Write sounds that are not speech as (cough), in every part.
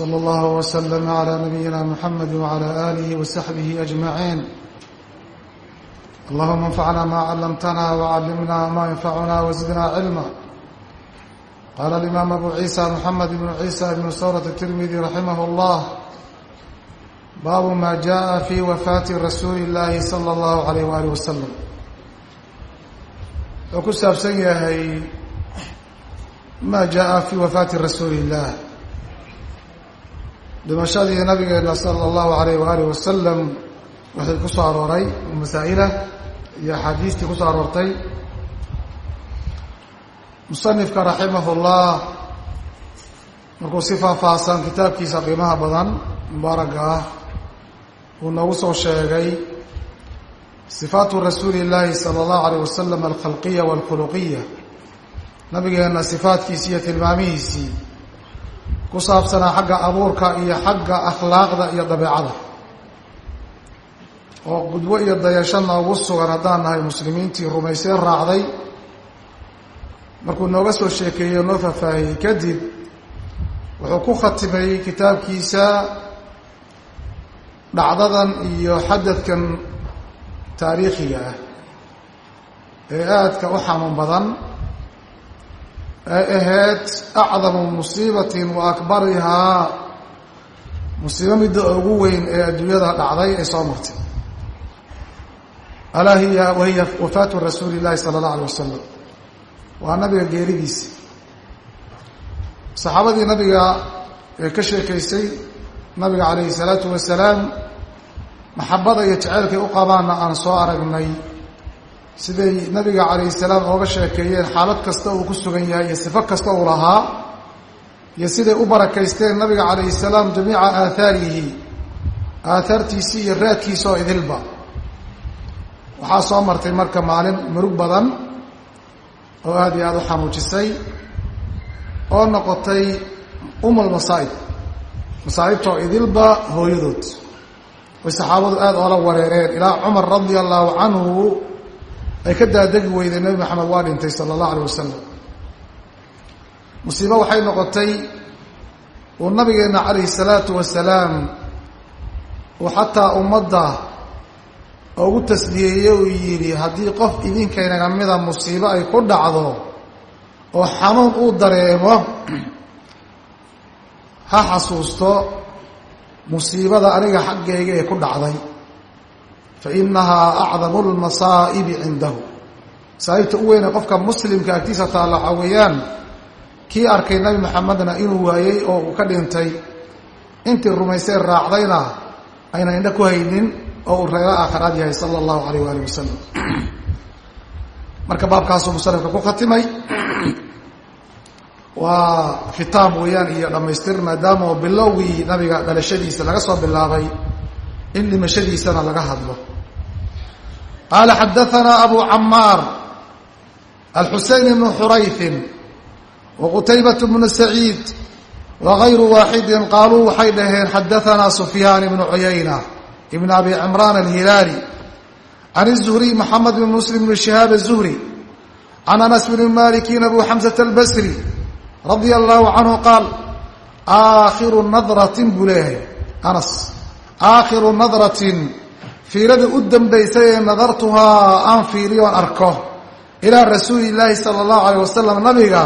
slى اllah wslm عlى nabiyina mxamed wعlى آlih وsaxbih أجmaعin allahuma اnfacna ma clamtna wcallimna ma ynfacuna wزidna cilma qala اlimam abu ciisa mxamed bn ciisa bn sawrة الtirmidi raximah اllah baabu ma jaءa fi wafaati rasuuli اllahi slى اllahu عalيh walih waslm wuxuu ku saabsan yahay ma jaءa fi wafaati rasuuli اllah dhimashadii nabigeena sala allahu alayh waalih wasalam waxay ku soo arooray masaa'ila iyo axaadiistii ku soo aroortay. Musanifka raximahullah markuu si faahfaahsan kitaabkiisa qiimaha badan mubaaraga ah uu noogu soo sheegay sifaatu rasuuli illaahi sala allahu alayh wasalam alkhalqiya waalkhuluqiya nabigeena sifaatkiisii iyo tilmaamihiisii ku saabsanaa xagga abuurka iyo xagga akhlaaqda iyo dabeecada. Oo gudwo iyo dayasho noogu sugan haddaan nahay muslimiintii rumaysee raacday. Markuu nooga soo sheekeeyey oo noo faahfaahiyey kadib wuxuu ku khatimay kitaabkiisa dhacdadan iyo xadadkan taariikhiga ah ee aadka u xanuun badan ay ahayd acdamu musiibatin wa akbarihaa musiibo midda ugu weyn ee adduunyada dhacday ee soo martay. Alaa hiya wahiya wafaatu rasuuli llahi sala allahu alay wasalam waa nabiga geeridiisa. Saxaabadii nabiga ee ka sheekaysay nabiga calayhi salaatu wasalaam maxabada iyo jaceylkay u qabaanna aan soo aragnay siday nabiga calayhi salaam ooga sheekeeyeen xaalad kasta uu ku sugan yahay iyo sifo kasta uu lahaa iyo siday u barakaysteen nabiga calayhi salaam jamiica aahaarihi aahaartiisii iyo raadkiisa oo idilba. Waxaa soo martay marka maalin murug badan oo aada iyo aada u xanuujisay oo noqotay umal masaa'ib masaa'ibtoo idilba hooyadood. Way saxaabadu aada oola wareereen. Ilaa cumar radia allahu canhu ay ka daadegi weyday nebi maxamed waa dhintay sala allahu alayh wasalam musiibo waxay noqotay uu nabigeenna calayhi salaatu wasalaam uu xataa ummadda ugu tasliyeeye uu yidhi haddii qof idinkaynaga mida musiibo ay ku dhacdo oo xanuun uu dareemo ha xasuusto musiibada aniga xaggayga ee ku dhacday fainahaa acdamu lmasaa'ibi cindahu masaa'ibta u weyne qofka muslimka agtiisa taalla waxaa weeyaan kii arkay nabi maxamedna inuu waayey oo uu ka dhintay intii rumaysee raacdayna aynan indho ku haynin oo uu reero aakhiraad yahay sala allahu alayh waalih wasalam marka baabkaasuu musanifka ku khatimay waa khitaam weeyaan iyo dhammaystir maadaama bilowgii nabiga dhalashadiisa laga soo bilaabay in dhimashadiisana laga hadlo qaala xadaanaa abu camaar alxuseyn bnu xurayfin wa qutaybat bnu saciid wa gayru waaxidin qaaluu waxay dhaheen xadaanaa sufyaan ibnu cuyayna ibn abi cimraan alhilaali can الzuhriy moxamed bn muslim bn shihaab الzuhri can anas bn malikin abu xamsata albasri radia allahu canhu qaal aakhiru nadratin buu leeyahay anas aakhiru nadratin fiirada u dambaysay ee nadartuhaa aan fiiriyoon arko. Ilaa rasuuli illaahi sala allahu alayh wasalam nabiga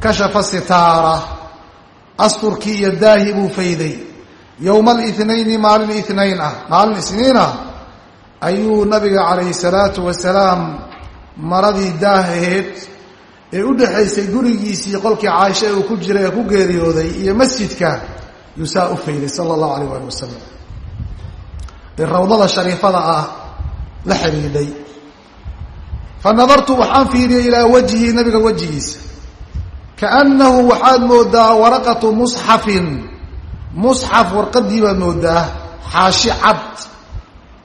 kashafa sitaara. Asturkii iyo daahi buu fayday. Yowmaalithnayni maalin ithnayn ah. Maalin isniin ah ayuu nabiga calayhi salaatu wasalaam maradii daahaheed ee u dhexaysay gurigiisii qolkii caaisha ee uu ku jiray ee ku geeriyooday iyo masjidka yuu saa u fayday sala allahu alayh waali wasalam ee rawdada shariifada ah la xidhiidhay. Fa nadartu waxaan fiiriyey ilaa wajhi nabiga wejigiisa kaannahu waxaad moodaa waraqatu musxafin musxaf warqadii baad moodaa xaashi cad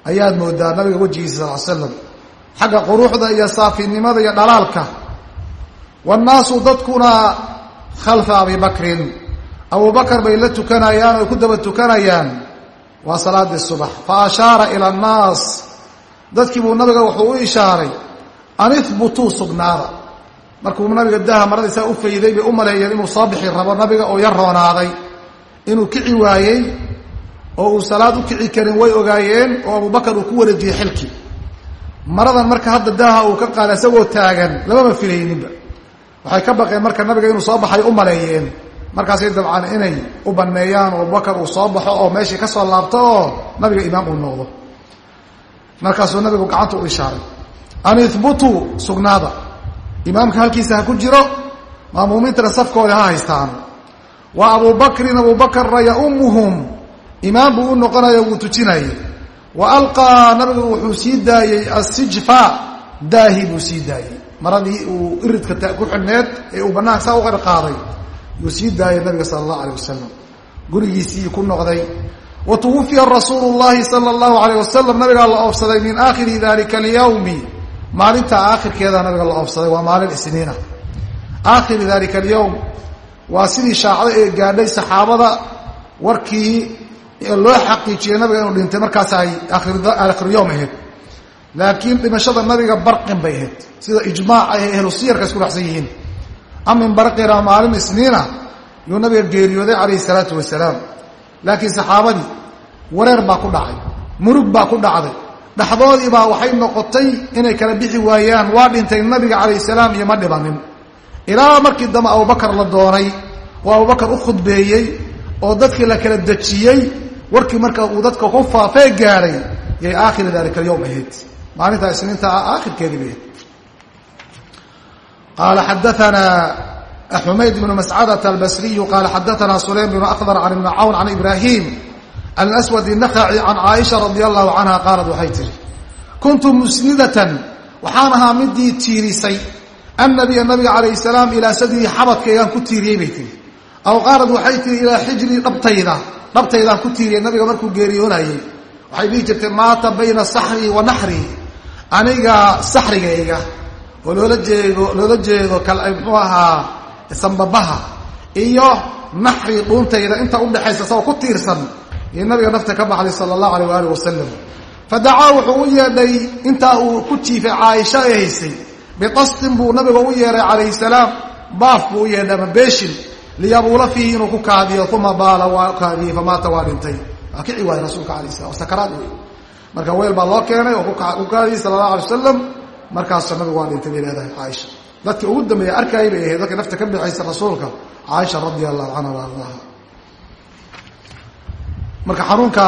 ayaad moodaa nabiga wejigiisa sal l slam xagga quruxda iyo saafinimada iyo dhalaalka. Wannaasu dadkuna khalfa abi bakrin abubakar bay la tukanayaan oo ku daba tukanayaan waa salaadii subax. Fa ashaara ila annaas. Dadkii buu nabiga wuxuu u ishaaray an ihbutuu sugnaada. Markuu nabiga daha maradiisaa u fayday bay u maleeyeen inuu soo bixi rabo nabiga oo yar roonaaday. Inuu kici waayey oo uu salaad u kici karin way ogaayeen oo abubakar uu ku wareejiyey xilkii. Maradan marka hadda daaha uu ka qaada isagoo taagan lamama filayninba waxay ka baqeen marka nabiga inuu soo baxay u maleeyeen markaasay dabcaan inay u baneeyaan oo abubakar uu soo baxo oo meeshii ka soo laabto oo nabiga imaam uu noqdo. Markaasuu nabigu gacanta u ishaaray. An ihbutuu sugnaada. Imaamka halkiisa ha ku jiro? Maamuumiintana safkooda ha haystaan. Wa abubakrin abubakarna yaumuhum imaam buu u noqonayo wuu tujinayay. Wa alqaa nabigu wuxuu sii daayey asijfa daahi buu sii daayey maradii uu iridka ku xidhneed ee uu banaanka saa u qadhqaaday yuu sii daayay nabiga sala allahu alayh wasalam gurigiisii ku noqday wa tuwufiya rasuulu llahi sala allahu alayh wasalam nabigaa la oofsaday min aakhiri dalika alyawmi. Maalinta aakhirkeeda nabiga la oofsaday waa maalin isniina. Aakhiri dalika alyawm. Waa sidii shaacdo ee gaadhay saxaabada warkii loo xaqiijiyey nabiga inuu dhintay markaas ay aakhiruyowm ahayd. Laakiin dhimashada nabiga barqin bay ahayd. Sida ijmaac ay ahlu siyarka isku raxsan yihiin amin barqina maalin isniina yuu nabiga geeriyooday calayhi salaatu wasalaam. Laakiin saxaabadii wareer baa ku dhacay murug baa ku dhacday. Dhexdoodiibaa waxay noqotay inay kala bixi waayaan waa dhintay nabiga calayh salaam iyo ma dhibanin. Ilaa markii dambe abubakar la doonay oo abubakar u khudbeeyey oo dadkii la kala dejiyey warkii marka uu dadka ku faafee gaadhay yay aakhiri dalika alyowm ahayd maalintaa isniinta ah aakhirkeedii bay ahayd qaala xadaanaa xumayd bnu mascadata albasriyu qaala xadaanaa sulaym bnu akhdar can ibni cawn can ibraahiim can aswad inakhaci can caaisha radia allahu canha qaalad waxay tihi kuntu musnidatan waxaan ahaa midii tiirisay annabiya nabiga calayh salaam ilaa sadrii xabadka igaan ku tiiriyey bay tihi aw qaalad waxay tihi ilaa xijri dhabtayda dhabtaydaan ku tiiriyey nabiga markuu geeriyoonayey waxay dhihi jirtay maata bayna saxrii wa naxrii aniga saxrigayga oo loola jeedo loola jeedo muxuu ahaa sambabaha iyo naxrii dhuuntayda inta udhexaysa isagoo ku tiirsan iyo nabiga nafta ka baxday sala allahu alayh waaalih wasalam fadacaa wuxuu u yeedhay intaa uu ku jiifay caaisha ee haysay. Bitastin buu nabiga u yeedhay calayhi salaam baaf buu u yeedhay ama beeshin liyabuula fiihi inuu ku kaadiyo uma baala waa kaadiyey famaata waa dhintay. Waa kici waayey rasuulka alayh salam sakaraad wey marka weel baa loo keenay oo ku kaadiyey sala allahu alay wasalam markaasuu nabigu waa dhintay bay leedahay caaisha dadkii ugu dambeeya arkaayay bay ahayd dadkii nafta ka bixaysa rasuulka caaisha radia allahu canha wa ardaha. Marka xanuunka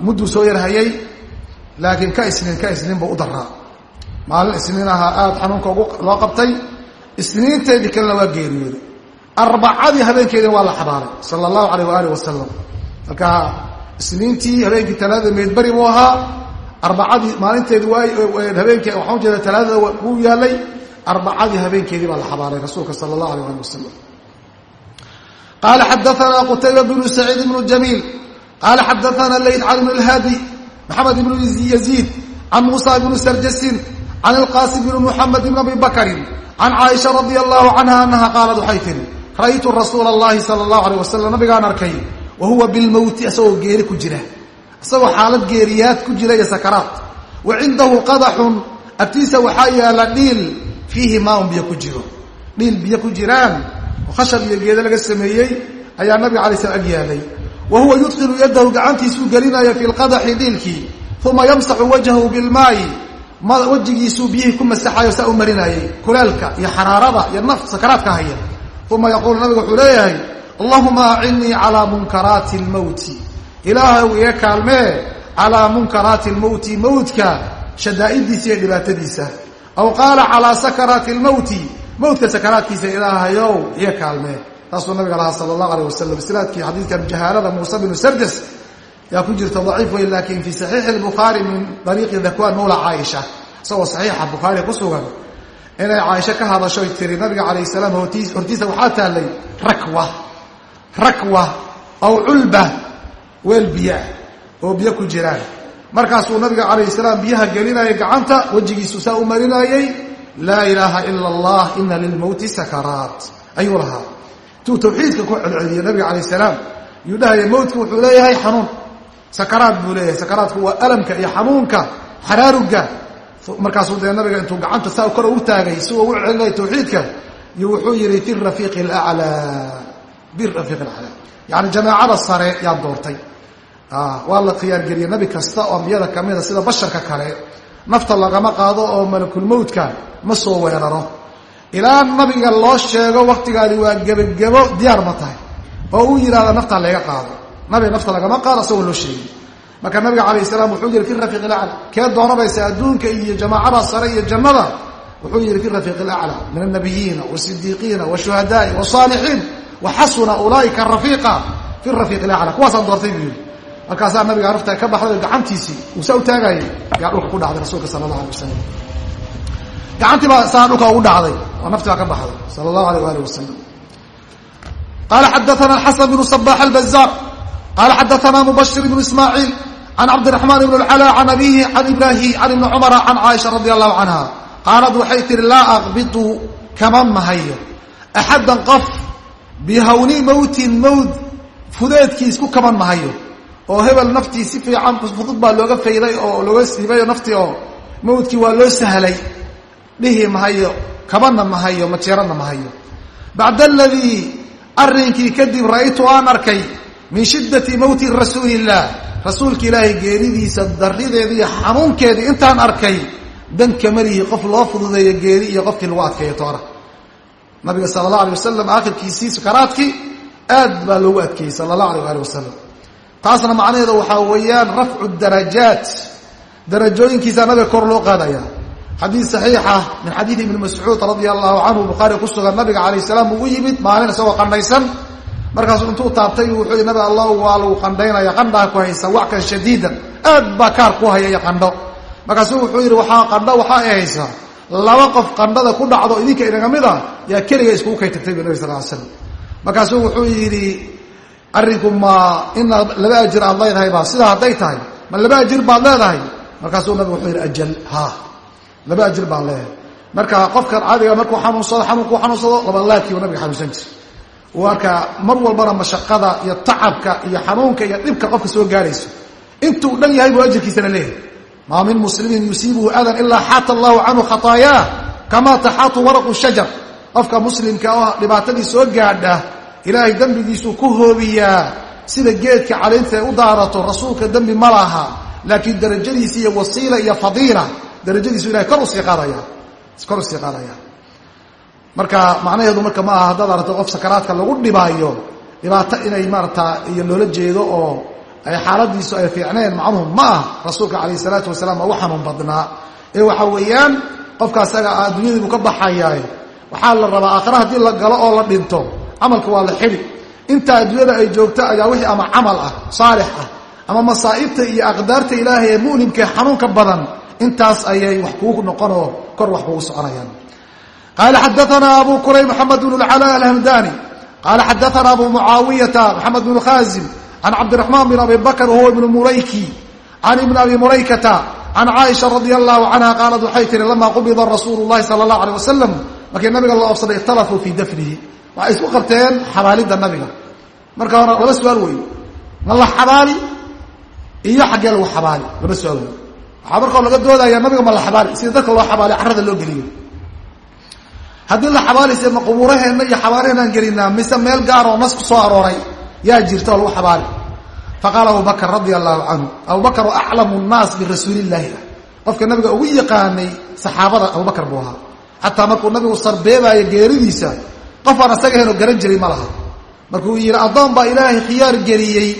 mudduu soo yarhayay laakiin ka isniin ka isniin buu u daraa maalin isniin ahaa aada xanuunka loo qabtay isniinteedii kalena waa geeriyooday. Arbacadii habeenkeedina waa la xabaalay sala allahu alayh waaalih wasalam marka isniintii habeenkii talaadada meydberi buu ahaa arbacadii maalinteedi habeenke waxaa ujeeda talaadada wuu yaalay. Arbacadii habeenkeedii baa la xabaaray rasuulka sala allah alay alih wasalam qaala xadaanaa qutayba bnu saciid ibnu jamiil. Qaala xadaanaa layd can ibn lhaadi maxamed ibnu yaziid can muusa ibnu sarjasin can ilqaasim bni muxamed ibn abi bakrin can caaisha radia allahu canha anaha qaalat waxay tiri ra'ytu rasuula allahi sala allahu alay wasalam nabigaan arkay wa huwa bilmowti isagoo geeri ku jira isagoo xaalad geeriyaad ku jira iyo sakaraat wa cindahu qadaxun agtiisa waxaa yaalla dhiil fiihi maaun biyo ku jiro. Dhiil biyo ku jiraan oo khashab iyo geedo laga sameeyey ayaa nabiga alay slam ag yaalay wa huwa yudkilu yadahu gacantiisuu gelinaya fi lqadaxi dhiilkii. Uma yamsaxu wajhahu bilmaayi wejigiisuu biyihii ku masaxayo saa u marinayay kuleelka iyo xaraarada iyo naf sakaraadka haya. Uma yaquulu nabigu wuxuu leeyahay allahuma acinnii calaa munkaraati lmowti ilaahaw iga kaalmee calaa munkaraati lmowti mowtka shadaa'idiisa iyo dhibaatadiisa. Aw qaala calaa sakaraati lmowti mowtka sakaraadkiisa ilaahayow iga kaalmee. Taasuu nabiga lahaa sala allahu alayh wasalam islaadkii xadiidkan jahaalada muuse binu sarjas yaa ku jirta daciif wey laakiin fii saxiixi lbukhaari min ariiqi dakwaan mawla caaisha. Isagoo saxiixa bukhaari ku sugan inay caaisho ka hadashoy tiri nabiga calayh salaam hortiisa waxaa taallay rakwa rakwa aw culba weel biyoah oo biyo ku jiraan. Markaasuu nabiga calayh salaam biyaha gelinayay gacanta wejigiisu saa u marinayey laa ilaaha ila allah ina lilmowti sakaraat. Ayuu lahaa. Tuu tawxiidka ku celceliyey nabiga calayh salaam yuu dhahaya mowtka wuxuu leeyahay xanuun. Sakaraad buu leeyahay. Sakaraadku waa alamka iyo xanuunka xaraaruga. Markaasuu dee nabiga intuu gacanta saa kor u taagay si uu u celinaya tawxiidka iyo wuxuu yihi fi rafiiqi alaclaa birafiiqi alaclaa yani jamaacada sare yaa doortay waa la khiyaargeliyey nabi kasta oo ambiyada kamida sida basharka kale. Nafta lagama qaado oo malakulmowdka ma soo weeraro. Ilaa nabiga loo sheego waktigaadi waa gebagebo diyaar ma tahay oo uu yidhahda naftaa laga qaado. Nabiga nafta lagama qaado asagoo loo sheegay. Marka nabiga calayh salaam wuxuu yihi fi rafiiq ilacla kee dooranaysa adduunka iyo jamaacada sare iyo jannada? Wuxuu yihi fi rafiiq ilacla min alnabiyiina wasidiiqiina washuhadaai wasaalixiin waxasuna ulaaika rafiiqa. Fi rafiiq ilacla kuwaasaan doortay buu yihi markaasaa nabiga nafta ka baxday gacantiisii uu saa u taagayay yaa dhulka ku dhacday rasuulka sala allah alay wasalam gacantii baa saa dhulka ugu dhacday oo nafti baa ka baxday sala allahu alayh waalih wasalam qala xadaana xasan bnu sabax albazaar qala xadaana mubashir bnu ismaaciil can cabdiraxmaan ibn اlcala can abihi can ibrahi can ibni cumara can caaisha radi allahu canha qaalad waxay tihi laa aqbitu kama mahayo. Axaddan qof bihawni mowtin mowd fudeedkiis ku kaman mahayo oo hebel naftii si fiican fudud baa looga fayday oo looga siibay naftii oo mawdkii waa loo sahlay. Dhihi mahayo kabana mahayo majeerana mahayo bacda aladii arrinkii kadib ra'aytu aan arkay min shiddati mowti rasuuli illaah rasuulka ilaahay geeridiisa darideeda iyo xanuunkeedii intaan arkay dan kamalihi qof loo fududeeyo geeri iyo qofkii lagu adkeeyo toona nabiga sala allah alay wasalam aakhirkiisii sukaraadkii aad baa loogu adkeeyey sala allah alayh ali wasalam taasna macnaheeda waxaa weeyaan rafcu darajaat. Darajooyinkiisa nabiga kor loo qaadaya. Xadiid saxiixa min xadiidi ibni mascuud radia allahu canhu bukhaari ku sugan nabiga calayh salaam uu yimid maalin isagoo qandhaysan. Markaasuu intuu taabtay wuxuu yihi nabi allah waa lagu qandhaynaya qandhaa ku haysa wackan shadiidan aad baa kaar ku hayaya qandho. Markaasuu wuxuu yidhi waxaa qandho waxaa i haysa. Laba qof qandhada ku dhacdo idinka inaga mid a yaa keliga iskugu kay tagtay bu nabi sal l slam markaasuu wuxuu yidhi arrinku ma inaad laba ajir aad leedahay ba sidaa hadday tahay ma laba ajir baad leedahay? Markaasuu nabigu wuxuu yidhi ajal ha. Laba ajir baan leedahay marka qofkan caadiga markuu xanuunsado xanuunkuu xanuunsado labalaadkiibu nabiga xanuunsan jir marka mar walbana mashaqada iyo tacabka iyo xanuunka iyo dhibka qofka soo gaarayso intuu dhan yahay buu ajirkiisana leeyahay. Maa min muslimin yusiibuhu adan ilaa xaata allahu canhu khataayaah kamaa taxaatu waraqu shajar. Qofka muslimka oo dhibaatadii soo gaadha ilaahay dembigiisuu ku hoobiyaa sida geedka caleynta ay u daarato rasuulka dembi ma laha laakiin darajadiisi iyo wasiila iyo fadiila darajadiisu ilahay kor u sii qaadaya kor u sii qaadaya. Marka macnaheedu marka ma aha haddaad aragto qof sakaraadka lagu dhibaayo dhibaato inay maarata iyo loola jeedo oo ay xaaladiisu ay fiicneen macnuhu ma ah rasuulka calayh salaatu wasalaam ugu xanuun badnaa. Ee waxa weeyaan qofka asaga ah adduunyadiibuu ka baxayaa waxaa la rabaa aakhira haddii la galo oo la dhinto camalka waa la xidi inta adduunyada ay joogto ayaa wixii ama camal ah saalix ah ama masaa'ibta iyo aqdaarta ilaahay ee mu'limkae xanuunka badan intaas ayay wax kugu noqonoo kor wax kugu soconayaan. Qaala xadaanaa abu kuray maxamed bn lcala alhamdani qaala xadaanaa abu mucaawiyata maxamed bn khaasim can cabdiraxmaan bin abi bakr wahuwa ibnu murayki can ibni abi muraykata can caaisha radia allahu canha qaalad waxay tihi lamaa qubida rasuulu llahi sala allah aleh wasalam markii nabiga la oobsaday ikhtalafuu fii dafnihi waxay isku qabteen xabaalidda nabiga. Marka hore laba su'aal wey ma la xabaali iyo xaggee lagu xabaali? Laba su'aal wey waxaa markao laga doodaya nabiga ma la xabaali sida dadka loo xabaali carrada loo geliyo. Haddii la xabaalayse ma qubuuraheenna iyo xabaalaheenaan gelinaa mise meel gaar oo nas ku soo arooray yaa jirta oo lagu xabaali. Faqaala abu bakr radia allahu canhu abu bakr oo aclamu nnaas birasuuli illaahi ah qofka nabiga ugu yaqaanay saxaabada abubakar buu ahaa. Xataa markuu nabigu sarbeebaayo geeridiisa qof aan asaga ahayn oo garan jiray ma laha. Markuu yidhi addoon baa ilaahay khiyaar geliyey.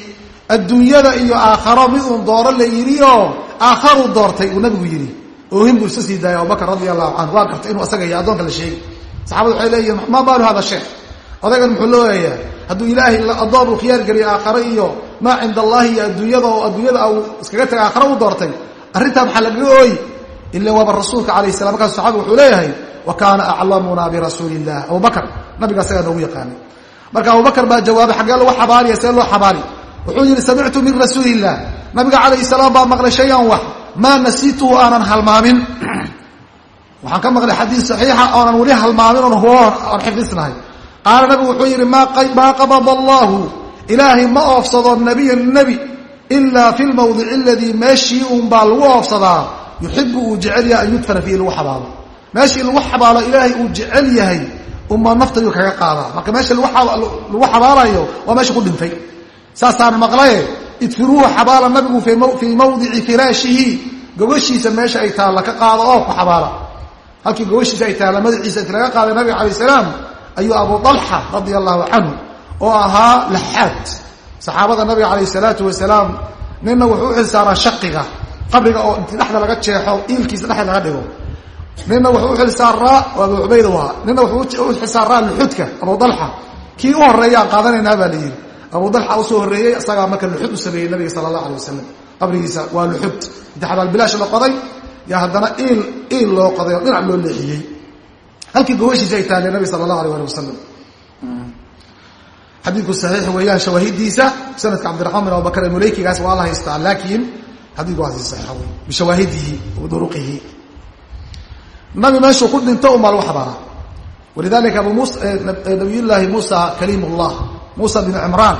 Adduunyada iyo aakharo mid uun dooro la yidhi oo aakharuu doortay uu nabigu yidhi. Oohin buu iska sii daayay abubakr radia allahu canhu waa gartay inuu asaga iyo addoonka la sheegay. Saxabadu waxay leeyihiin maa baalu hada sheekh? Odaygan muxuu looyayaa hadduu ilaahay addoon uu khiyaar geliyay aakharo iyo maa cinda allahi iyo adduunyada oo adduunyada uu iskaga tagay aakharo u doortay arrintaa maxaa lagaga ooyi ila waaba rasuulka alayh salam markaasu saxabigu wuxuu leeyahay wa kaana aclamuna birasuuli illah abubakr nabiga asagaa noogu yaqaanay. Marka abubakr baa jawaabay xaggee lagu xabaaliya see loo xabaali wuxuu yidhi samictu min rasuuli illah nabiga calayh salaam baa maqlay shayan wax. Maa nasiituhu aanan halmaamin. (clears throat) Waxaan ka maqlay xadiis saxiixa oonan weli halmaamin oon hubo oon xifdisnahay qaala nabigu wuxuu yidhi maa qabada allahu? Ilaahay ma oofsado nabiyan nebi ilaa fi lmawdici aladii meeshii uun baa lagu oofsadaa. Yuxibu uu jecel yahay an meeshii lagu xabaalo ilaahay uu jecel yahay uma naftayuu kaga qaadaa marka meesha lagu xabaalayo waa meesha ku dhintay. Saasaan maqlaye idfiruuhu xabaala nabigu fii mawdici firaashihi. Gogoshiisa meesha ay taalla ka qaado oo ku xabaala. Halkii gogoshiisa ay taalla madaxiisa inti laga qaaday nabiga alay salaam ayuu abu alxa radia allahu canhu oo ahaa laxaad. Saxaabada nabiga calayh salaatu wasalaam nina wuxuu u xilsaaraa shaqiga qabriga oo inti dhexda laga jeexo iilkiisa dhexda laga dhigo nina wuxuu uxilsaaraa abu cubayd waa. Nina wuxuu u xilsaaraa luxudka abu dalxa. Kii u horeeyaan qaadanaynaa baa la yidhi. Abu dalxa u soo horreeyey isagaa marka luxud u sameeyey nabiga sala allah alay wasalam qabrigiisa waa luxud. Inti xabaalbilaash la qoday. Yaa haddana iil iil loo qoday oo dhinac loo leexiyey. Halkii gobashiisa ay taalee nabiga sala allah alay ali wasalam xadiidku saxiix weeyaan shawaahidiisa sanadka cabdiraxmaan bin abubakar ee muleykigaas waa la haystaa laakiin xadiidku waa si saxiixa wey bishawaahidihi waduruqihi nabi meeshuu ku dhinto umaa lagu xabaara walidalika nabiyullaahi muusa kaliim ullah muusa bin cimraan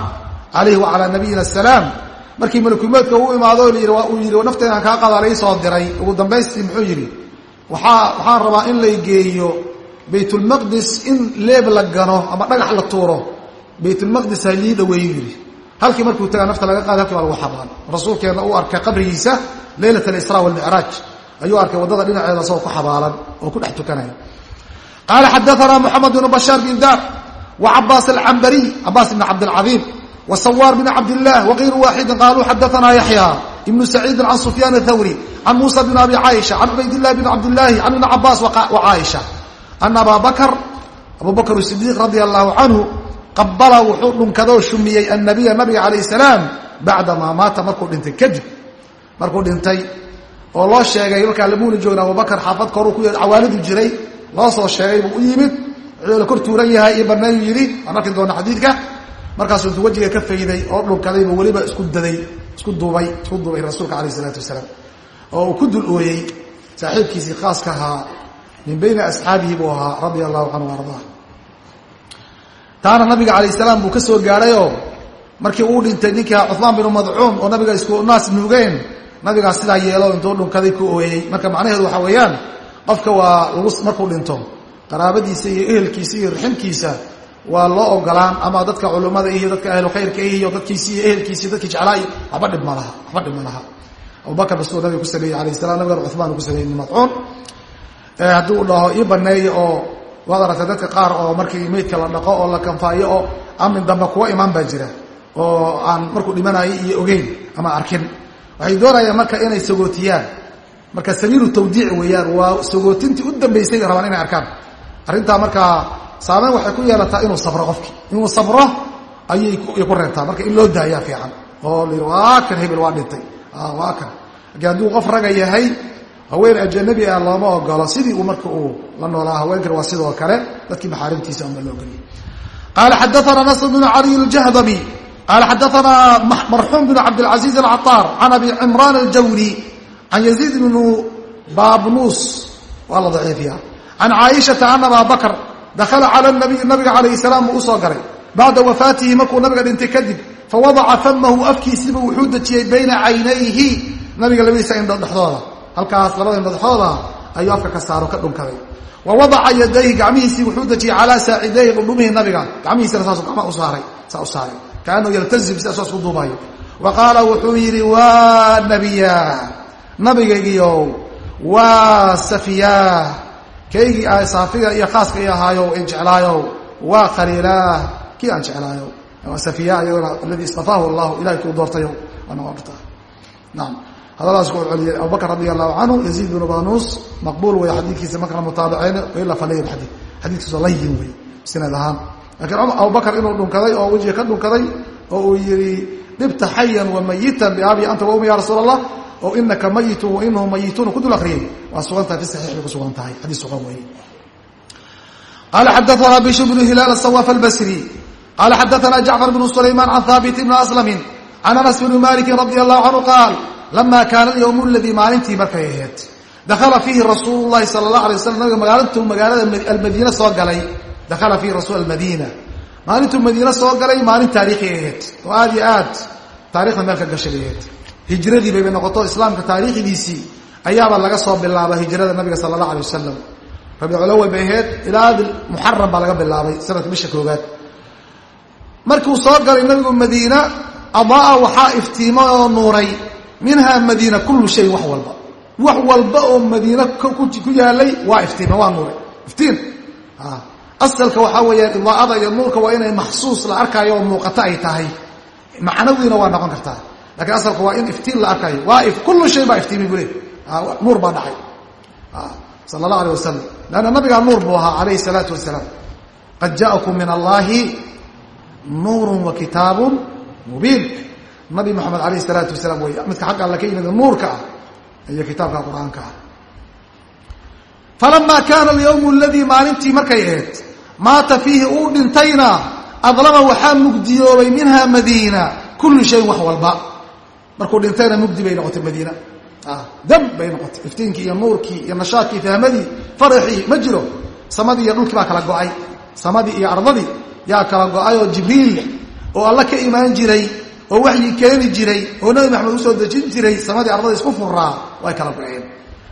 calayhi wacalaa nabiyina asalaam markii malakumeedka uu imaado uu yidhi nafteenaan kaa qadaa lai soo diray. Ugu dambaystii muxuu yidhi waxaan rabaa in lay geeyo baytulmaqdis in leeb la gano ama dhagax la tuuro. Baytulmaqdis ha lii dhaweeyu yidhi. Halkii markuu tagaa nafta laga qaada halkii baa lagu xabaan rasuulkeenna uu arkay qabrigiisa leylat alisraa walmicraaj ayuu arkay waddada dhinaceeda asagoo ku xabaalan oo ku dhex tukanaya. Qaala xadaanaa moxamed bnu bashaar bin daar wa cabaas alcambariy cabaas ibn cabdilcadiim wa sawaar bn cabdilah waqayru waaxidin qaaluu xadaanaa yaxya ibnu saciidin can sufyaan athawri can muusa bn abi caaisha can cubaydillahi bn cabdillaahi can ibni cabaas wa caaisha ana abaa bakr sidiiq radia allahu canhu qabala wuxuu dhunkadoo shumiyey annabiya nabiga calayh salaam bacdamaa maata markuu dhintay. Kadib markuu dhintay oo loo sheegay markaa lamuuna joogna abubakar xaafad koruu ku cawaalidu jiray loo soo sheegay buu u yimid la kor tuuran yahay iyo bannayu yidhi waan arki doona xadiidka. Markaasuu intuu wejiga ka fayday oo dhunkaday buu weliba isku daday isku duubay isku duubay rasuulka calayh isalaatu wasalaam oo uu ku dul ooyey saaxiibkiisii khaaska ahaa min bayni asxaabihi buu ahaa radia allahu canhu ardaa taana nabiga calayh salaam buu ka soo gaadhayoo markii uu dhintay ninka cumaan binu madcuum oo nabiga isku naas nuugeen nabigaas sidaa yeelo intuu dhunkaday ku ooyey marka macnaheedu waxaa weeyaan qofka waa lagu markuu dhinto. Qaraabadiisa iyo ehelkiisa iyo riximkiisa waa loo ogolaan. Ama dadka culummada iyo dadka ahlu khayrka iyo dadkiisi iyo ehelkiisi iyo dadkii jeclaa waxba dhib ma laha waxba dhib abubakar basuu nabiga ku sameeyey alayh salam nabigan cumaan ku sameeyey ibn madcuun hadduu dhaho ii baneeyo oo waad aragtay dadka qaar oo markii meydka la dhaqo oo la kanfaayo oo amin dambe kuwa imaan baa jira oo aan markuu dhimanayo iyo ogeyn ama arkin waxay doonayaan marka inay sagootiyaan. Marka sabiilu tawdiic weeyaan waa sagootintii u dambaysay rabaan inay arkaan. Arrintaa markaa saameyn waxay ku yeelataa inuu sabro qofki inuu sabro ayay ku reebtaa marka in loo daayaa fiican. Oo la yidhi waa kan hebel waa dhintay. Waa kan. Laakiin hadduu qof raga yahay haween ajanabi ah looma ogolo sidii uu marka uu la noolaa haweenkan waa sidoo kale dadkii maxaarimtiisa unba loo ogoliyay qaala xadaana nasr bnu caliy aljahdami qaala xadaana marxuum bn cabdilcaziiz alcaطaar can abi cimraan aljawri can yaziid bnu baabnuus waa la daciifiya can caaishata ana abaa bakr dakhala cala nabiy nabiga calayh salaam uu u soo galay bacda wafaatihi markuu nabiga dhintay kadib fawadaca famahu afkiisiiba wuxuu dejiyey bayna caynayhi nabiga labadiisa indhood dhexdooda halkaas labada indhood dhexdooda ayuu afka ka saaro ka dhunkaday wa wadaca yadayhi gacmihiisii wuxuu dejiyey calaa saacidayhi dhudhumihii nabiga gacmihiisina saasuu gacmaa kaanuu yaltazim sidaasoo isku duubayo wa qaala wuxuu yidhi waa nabiya nabigaygiiow waa safiyaah kaygii ah saafiga iyo khaaska i ahaayow in jeclaayow waa khaliilaah kii aan jeclaayow waa safiya iyagona aladii istafaahu allahu ilahay kuu doortayo waa noqon kartaa naam hadalaas ku celceliyay abubakr radi allahu canhu yaziid bnu banuus maqbuul wey xadiidkiisa markana mutaabaceyn ila falayn xadii xadiidkiisu layin wey sinad ahaan laakiin abubakr inuu dhunkaday oo wejiga ka dhunkaday oo uu yihi dhibta xayan wa mayitan biabi anta wa ummi ya rasuul allah oo inaka mayitun wa inahu mayituun ku dul akriyay waa sugan tahay fi saxiix ku sugan tahay xadiis sugan weeye. Qala xadaana bishr bnu hilaal asawaaf albasri qala xadaana jacfar bnu sulayman can haabit bni aslamin can anas bni maliki radi allahu canhu qaal lama kaana alyowm aladii maalintii markay ahayd dakhala fiihi rasuulu llahi sala allah alay waslam nabiga maalintuu magaalada almadiine soo galay dakhala fiihi rasuul almadiina maalintuu madiine soo galay maalin taariikhi ahayd oo aad iyo aad taarikhda meel ka gashay bay ahayd hijradii bayba noqoto islaamka taariikhdiisii ayaaba laga soo bilaaba hijrada nabiga sala allah alay wasalam rabiiculawal bay ahayd ilaa muxaram baa laga bilaabay sanadka bisha koowaad markuu soo galay nabigu madiina adaa waxaa iftiimo oo nuuray minhaa madiina kullu shayin wax walba wax walba oo madiina ku yaalay waa iftiima waa nuuray iftiin asalka waxaa weeyaan idaa'ada iyo nuurka waa inay maxsuus la arkaayo oo ay tahay. Macnawiina waa noqon kartaa lakiin asalka waa in iftiin la arkaayo. Waa kullu shay baa iftiimay bule nuur baa dhacay. Sala allah aleh wasalam leanna nabigaa nuur buu ahaa calayhi salaatu wasalaam. Qad ja'akum min allahi nuurun wa kitaabun mubiin. Nabi moxamed alayh salaatu wasalaam wey midka xagga alla ka yimid nuurka ah iyo kitaabka qur'aanka ah. Falamaa kaana alyawmu aladii maata fiihi uu dhintayna adlama waxaa mugdiyoobay minha madiina kullu shayin wax walba. Markuu dhintayna mugdi bay noqotay madiina. Dam bay noqotay. Iftiinkii iyo nuurkii iyo nashaadkii fahmadii faraxii ma jiro. Samadii iyo dhulkii baa kala go'ay. Samadii iyo ardadii yaa kala go'ay oo jibriil oo alla ka imaan jiray oo waxyi keeni jiray oo nabi maxamed u soo dejin jiray samadii ardada isku furaa way kala go-een.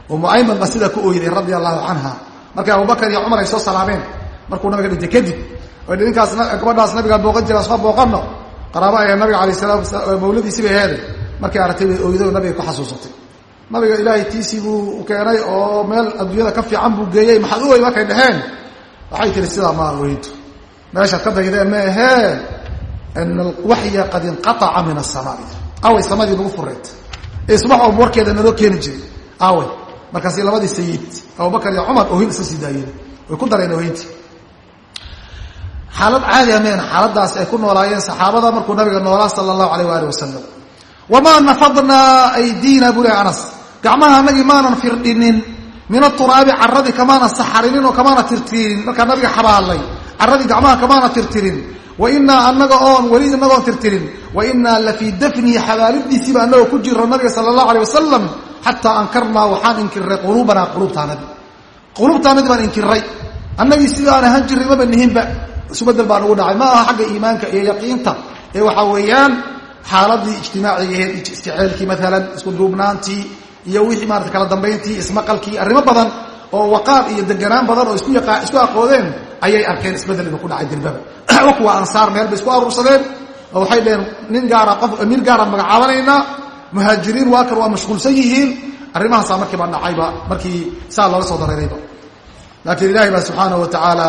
Umu ayman ba sidaa ku oyday radia allahu canha markay abubakar iyo cumar ay soo salaameen markuu nabiga dhintay kadib ninkaas gabadhaas nabigaa booqan jira soo booqano qaraabo ay nabiga alayh salaam mawladiisi bay heeday markay aragtay bay nabiga ku xasuusatay. Nabiga ilaahay tiisii buu keenay oo meel adduunyada ka fiican buu geeyey maxaad u oy markay dheheen waxay tihi sidaa maa oydo meeshaad ka daydeen ma ahee ana alwaxya qad inqaaca min asamaa away samadii nagu fureed isbax oo warkeeda naloo keeni jiray. Away markaasi labadii sayid abubakar iyo cumar ohin isla sii daayeen. Way ku dareen ohintii xaalad caadiya meen xaaladaas ay ku noolaayeen saxaabada markuu nabiga noolaa sala allahu alayh waali wasalam wamaa nafadnaa aydiina buu leh anas. Gacmaha anagii maanan firdhinin min aturaabi caradii kamaana saxarinin oo kamaana tirtirin. Markaa nabiga xabaalay caradii gacmaha kamaana tirtirin. Wa inaa anaga oon weli inagoon tirtirin. Wa inaa la fii dafnihi xabaalidiisiiba anagoo ku jiro nabiga sala allahu alay wasalam xataa ankarnaa waxaan inkiray quluubanaa quluubtaanadii quluubtaanadii baan inkiray. Annagii sidaan ahaan jirray maba nihinba isubedel baa nagu dhacay. Ma aha xagga iimaanka iyo yaqiinta. Ee waxaa weeyaan xaaladii ijtimaacigaheed isticeelkii maalan isku duubnaantii iyo wixii maarata kala dambayntii ismaqalkii arrimo badan oo waqaar iyo deganaan badan oo isku aqoodeen ayay arkeen isbeddel inuu ku dhacay dirbaba (clears throat) kuwa ansaar meel bay isku aruursadeen. Oo waxay dheheen nin gaara qof amiir gaaraan magacaabanaynaa muhaajiriin waa kan waa mashquulsan yihiin. Arrimahaasaa markiiba dhacayba markii saa looga soo dareerayba laakiin ilaahay baa subxaanahu wa tacaala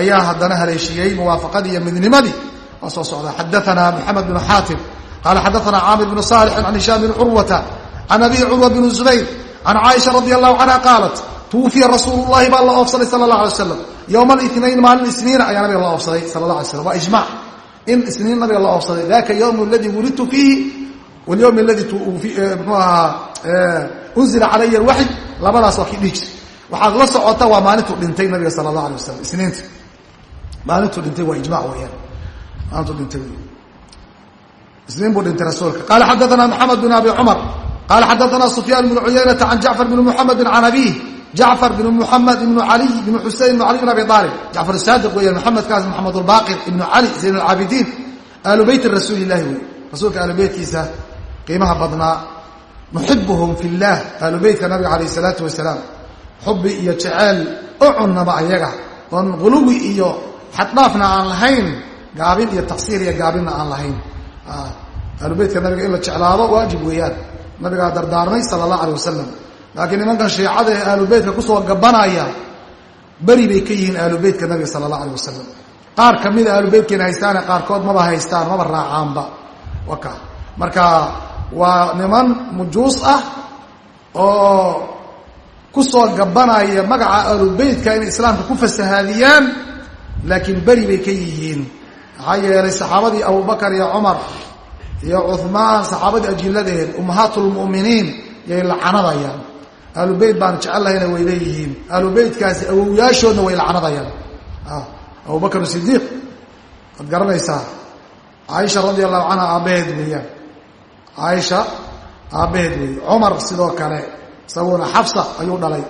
ayaa haddana haleeshiyey muwaafaqadii iyo midnimadii waa soo socda. Xadaana moxamed bnu xaatim qaala xadaana caamir bnu saalixin can hishaam bni curwata can abi curwa bni zubayr can caaisha radi allahu canha qaalat tuwufiya rasuulu llahi baa la oofsaday sala allah alay waslam yowma alinayn maalin isniina ayaa nabiga la oofsaday sala allah alay slam waa ijmac in isniin nabiga la oofsaday. Daka yowm aladii wulidtu fiihi walyowm aladii mxuu ahaa unzila calaya alwaxy. Labadaas waa kii dhihi waxaad la socota waa maalintuu dhintay nabiga sala allah alay wasalam isniinta maalintuu dhintay waa ijmac weeyaan. Maalintuu dhintay isniin buu dhintay rasuulka. Qaala xadaana maxamed bin abi cumar. Qaala xadaana sufyaan bnu cuyaynata can jacfar bni muxamedi can abiih jacfar bn muxamed ibnu caliy ibn xusein ibn cali bn abi aalib jacfar saadiq weeyaan maxamedkaas maxamed lbaaqir ibnu cali zayn alcaabidiin ahlu beyti rasuuli illahi wey rasuulka ahlu beytkiisa qiimaha badnaa. Nuxibuhum fi llah ahlu beytka nabiga calayh salaatu wasalaam. Xubi iyo jeceel u cunnaba ayaga. Oon quluwi iyo xaddhaafna aan lahayn gaabin iyo taqsiir iyo gaabinna aan lahayn. Ahlu beytka nabiga in la jeclaado waajib weeyaan. Nabigaa dardaarmay sala allah alay wasalam laakiin nimankan shiicada ee ahlubeytka ku soo gabanaya beri bay ka yihiin ahlubeytka nabiga sala allah alay wasalam qaar kamida ahlubeytkayna haystaane qaarkood maba haystaan maba raacaanba. Waka. Marka waa niman mujuus ah oo ku soo gabanaya magaca ahlubeytka inay islaamka ku fasahaadiyaan laakiin beri bay ka yihiin. Maxaa yeelay saxaabadii abubakar iyo cumar iyo cuhmaan saxaabadii ajiladeed ummahaatulmu'miniin yay lacanadayaan ahlubeyt baan jecellahayna way leeyihiin. Ahlubeytkaasi awowyaashoodna way lacnadayaan. Abubakr sidiiq waad garanaysaa. Caaisha radi allahu canha aabbaheed weeyaan. Caaisha aabbaheed weeye cumar sidoo kale isaguna xafsa ayuu dhalay.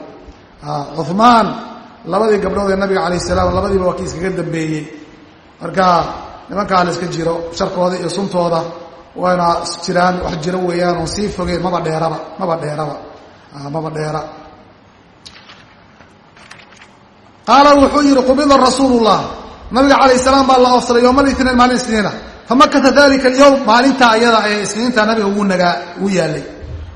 Cuhmaan labadii gabdhood ee nabiga calayh salaam labadiiba waa kii iskaga dambeeyey. Marka nimankaa la iska jiro sharkooda iyo suntooda waana jiraan wax jiro weeyaan oon sii fogeen maba dheeraba maba dheeraba maba dheera. Qaala wuxuu yidhi qubida rasuulullah. Nabiga calayh salaam baa la oofsaday yowma litnain maalin isniina. Famakata dalika alyowm maalintaa ayada ee isniinta nabiga wuu nagaa wuu yaalay.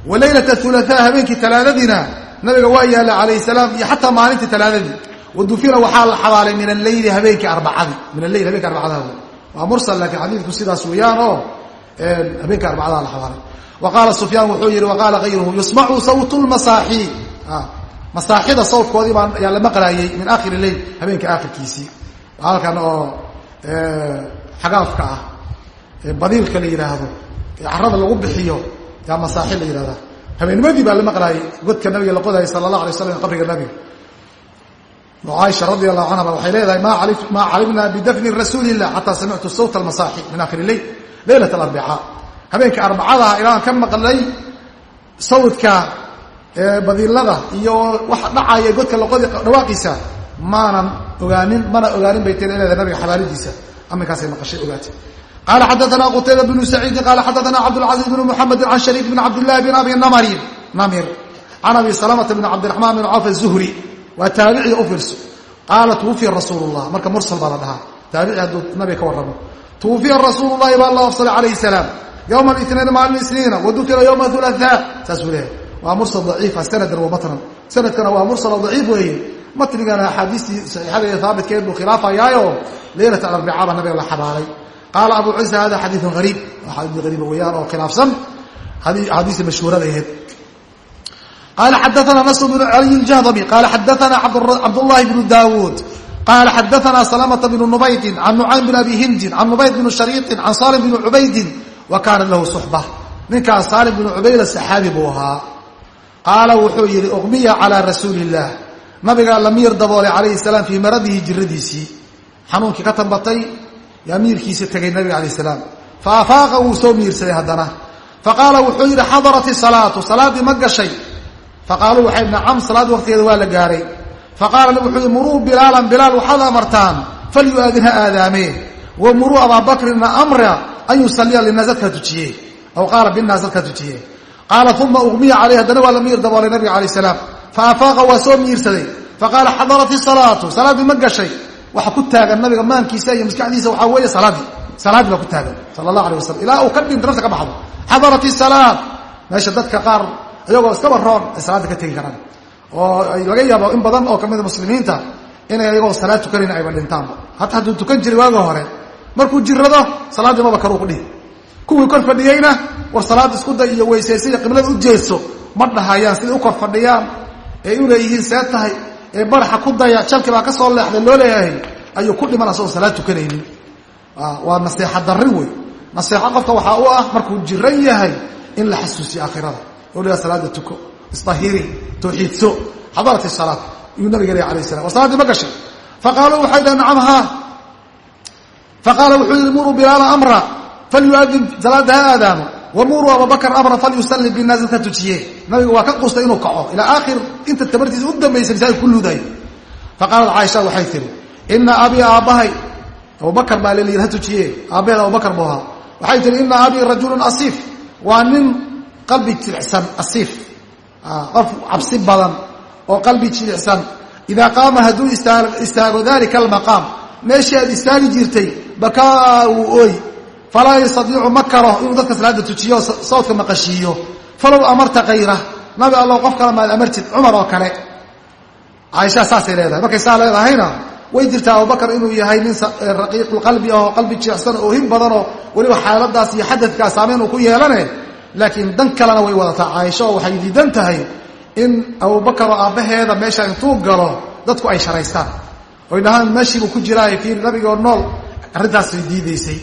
Wa leylata hulaa habeenkii talaadadiina nabiga waa yaallay calayh salaam iyo xataa maalintii talaadadii. Wa dufina waxaa la xabaalay min alleyli habeenkii arbacadii. Min alleyl habeenki arbacadaha waa mursal laakiin xadiidku sidaas weeyaan oo habeenkii arbacadaha la xabaalay. Wa qaala sufyaan wuxuu yidhi wa qaala kayruhu yusmacu sawtu lmasaaxi masaaxida sawtkoodii baa ayaa la maqlaayey min aakhiri leyl habeenka aakhirkiisii. Halkan oo xagaafka ah badiilka la yidhaahdo ee carada lagu bixiyo yaa masaaxi la yidhahdaa habeennimadii baa la maqlaayey godka nabiga la qodayay sala allah alay slam qabriga nabiga. Caaisha radi allahu canha waxay leedahay maa calimna bidafni rasuuli illah xataa samictu sawta almasaaxi min aakhiri leyl leylat alarbicaa habeenka arbacadaha ilaan ka maqlay sawdka badiilada iyo waxa dhacaya godka laqodi dhawaaqiisa maanan ogaanin mana ogaanin bay tiri leedahay nabiga xabaalidiisa aminkaasay maqashay ogaatay qaala xadaana qutayba bnu saciidin qaala xadaana cabdاlcaziz bn muxamedi can shariik bn cabdillahi bn abi namir can abi salamata bn cabdiraxmaan bn cawf azuhri waa taabiciga u fiirso qaala twufiya rasuul llah marka mursal baa la dhahaa taabici hadduu nabiga ka warramo twufiya rasuul llahi baa la afsalay calayh salaam yowma itnain maalin isniina wadukira yowma hulaa saasuu leeyahay waa mursal daciifa sanadan wa matnan sanadkana waa mursal daciif weeye matnigana axaadiistii saxiixada iyo haabitkeed buu khilaafayaayo leylat alarbica baa nabiga la xabaalay qaala abu ciisa hada xadiiun ariib xadii ariiba weyaan oo khilaafsan axaadiistii mashhuurada aheyd qaala xadaana nasr bnu caliy jahdami qaala xadaana cabdullahi bnu daawuud qaala xadaana salamata bnu nubaydin can nucaym bn abi hindin can nubayd bni shariiqin can salim bni cubaydin wa kaana lahu suxba ninkaas salim bnu cubayda saxaabi buu ahaa qaala wuxuu yidhi uqmiya calaa rasuuli illaah nabigaa la daboolay calayhi salaam fii maradihi jiradiisii xanuunkii ka tambatay yaa miirkiisa tegay nabiga calayh salaam. Fa afaaqa wuu soo miirsaday haddana. Fa qaala wuxuu yidhi xadarat isalaatu salaaddii ma gashay. Faqaaluu waxay nacam salaad waqtigeeda waa la gaaray. Fa qaala nabi wuxuu yidhi muruu bilaalan bilaal waxaad amartaan? Falyu'aadin ha aadaamee. Wa muruu abaa bakrina amra an yusalliya linaas dadkaa tujiye aw qaala binaas dadkaa tujiye qaala uma uqmiya caleyh haddana waa la miir daboolay nabiga calayh salaam. Fa afaaqa waa soo miirsaday. Faqaala xadarat isalaatu salaaddii ma gashay waxa ku taagan nabiga maankiisa iyo maskaxdiisa waxaa weeye salaaddii salaaddii baa ku taagan sala allah alay wasalam ilaa uu ka dhinta nafta ka baxdo. Xadarat isalaat meesha dadka qaar iyagoo iskaba roon ay salaadda ka tegi karaan. Oo laga yaabo in badan oo kamida muslimiinta inay iyagoo salaad tukanayn ayba dhintaanba hataa hadduu tukan jiray waaga hore markuu jirado salaaddii maba karuu ku dhihi. Kuwii kor fadhiyeyna war salaad isku day iyo weysaysa iyo qiblada u jeeso ma dhahayaan siday u kor fadhiyaan ee u leeyihiin see tahay ee baraxa ku daya jalkii baa ka soo leexday loo leeyahay ayuu ku dhiman asagoo salaad tukanaynin. Waa naseexa darri wey naseexo qofka waxaa u ah markuu jiran yahay in la xasuusiyo aakhirada. Oo leeyaha salaada tuko isdahiri tawxiidso xadarat salaad. Ayuu nabiga leeyahy alayh salam salaadii ma gashay? Faqaaluu waxay dhahen nacam haa faqaala wuxuu yihi muruu bilaala amra falyuadin salaada ha aadaamo wamuruu abubakr amra falyusalli binaas dadka tujiye. Nabiga waa ka qustay inuu kaco. Ilaa aakhir inta tabartiisa u dambaysa masaajid ku luuday. Faqaalat caaisha waxay tihi ina abii aabbahay. Abubakar baa lelyidhi ha tujiye. Aabbaheed abubakar buu ahaa. Waxay tihi ina abii rajulun asiif waa nin qalbi jilicsan asiif qof cabsi badan oo qalbi jilicsan. Idaa qaama hadduu istaago dalika almaqaam meeshii aad istaagi jirtay bakaa wuu ooy falaa yastadiicu ma karo inuu dadka salaada tujiyo sawdka maqashiiyo falow amarta kayra nabi allow qof kale maad amartid cumar oo kale caaishaa saasay leedahay markay saa leedahayna way jirtaa abubakar inuu yahay nin raqiiqulqalbi ahoo qalbi jilicsan oo hin badanoo weliba xaaladaas iyo xadadkaas saameyn uu ku yeelane laakiin dan kalena way wadataa caaisha oo waxay diidan tahay in abubakar oo aabbaheeda meesha intuu galo dadku ay sharaystaan oy dhahaan meeshiibuu ku jiraayo fiir nabigoo nool arrintaasay diidaysay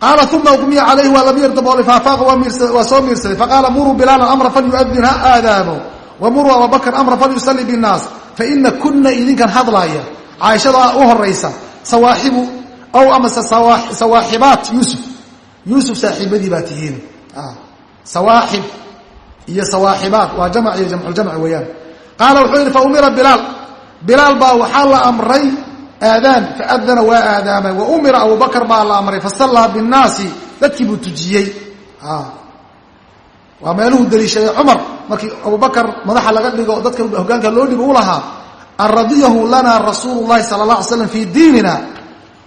qaala uma uqmiya calayhi waa la miir daboolay faafaaqa waa soo miirsaday faqaala muruu bilaalan amra falyuadin ha aadaamo wa muruu abubakr amra falyusalli binnaas. Faina kuna idinkan hadlaaya. Caaishada u horaysa sawaaxibu ow amase sawaaxibaat yuusuf. Yuusuf saaxiibadii baa tihiin. Sawaaxib iyo sawaaxibaat waa jamc iyo jamculjamc weeyaan. Qaala wuxuu yidhi faumira bilaal. Bilaal baa waxaa la amray aadaan faadana waa aadaamay. Wa umira abubakr baa la amray fasallaa binnaasi dadkii buu tujiyey. Waa meeluhu daliishaday cumar markii abubakar madaxa laga dhigo dadka hogaanka loo dhibo u lahaa an radiyahu lana rasuulu llahi sala allah alay slam fii diinina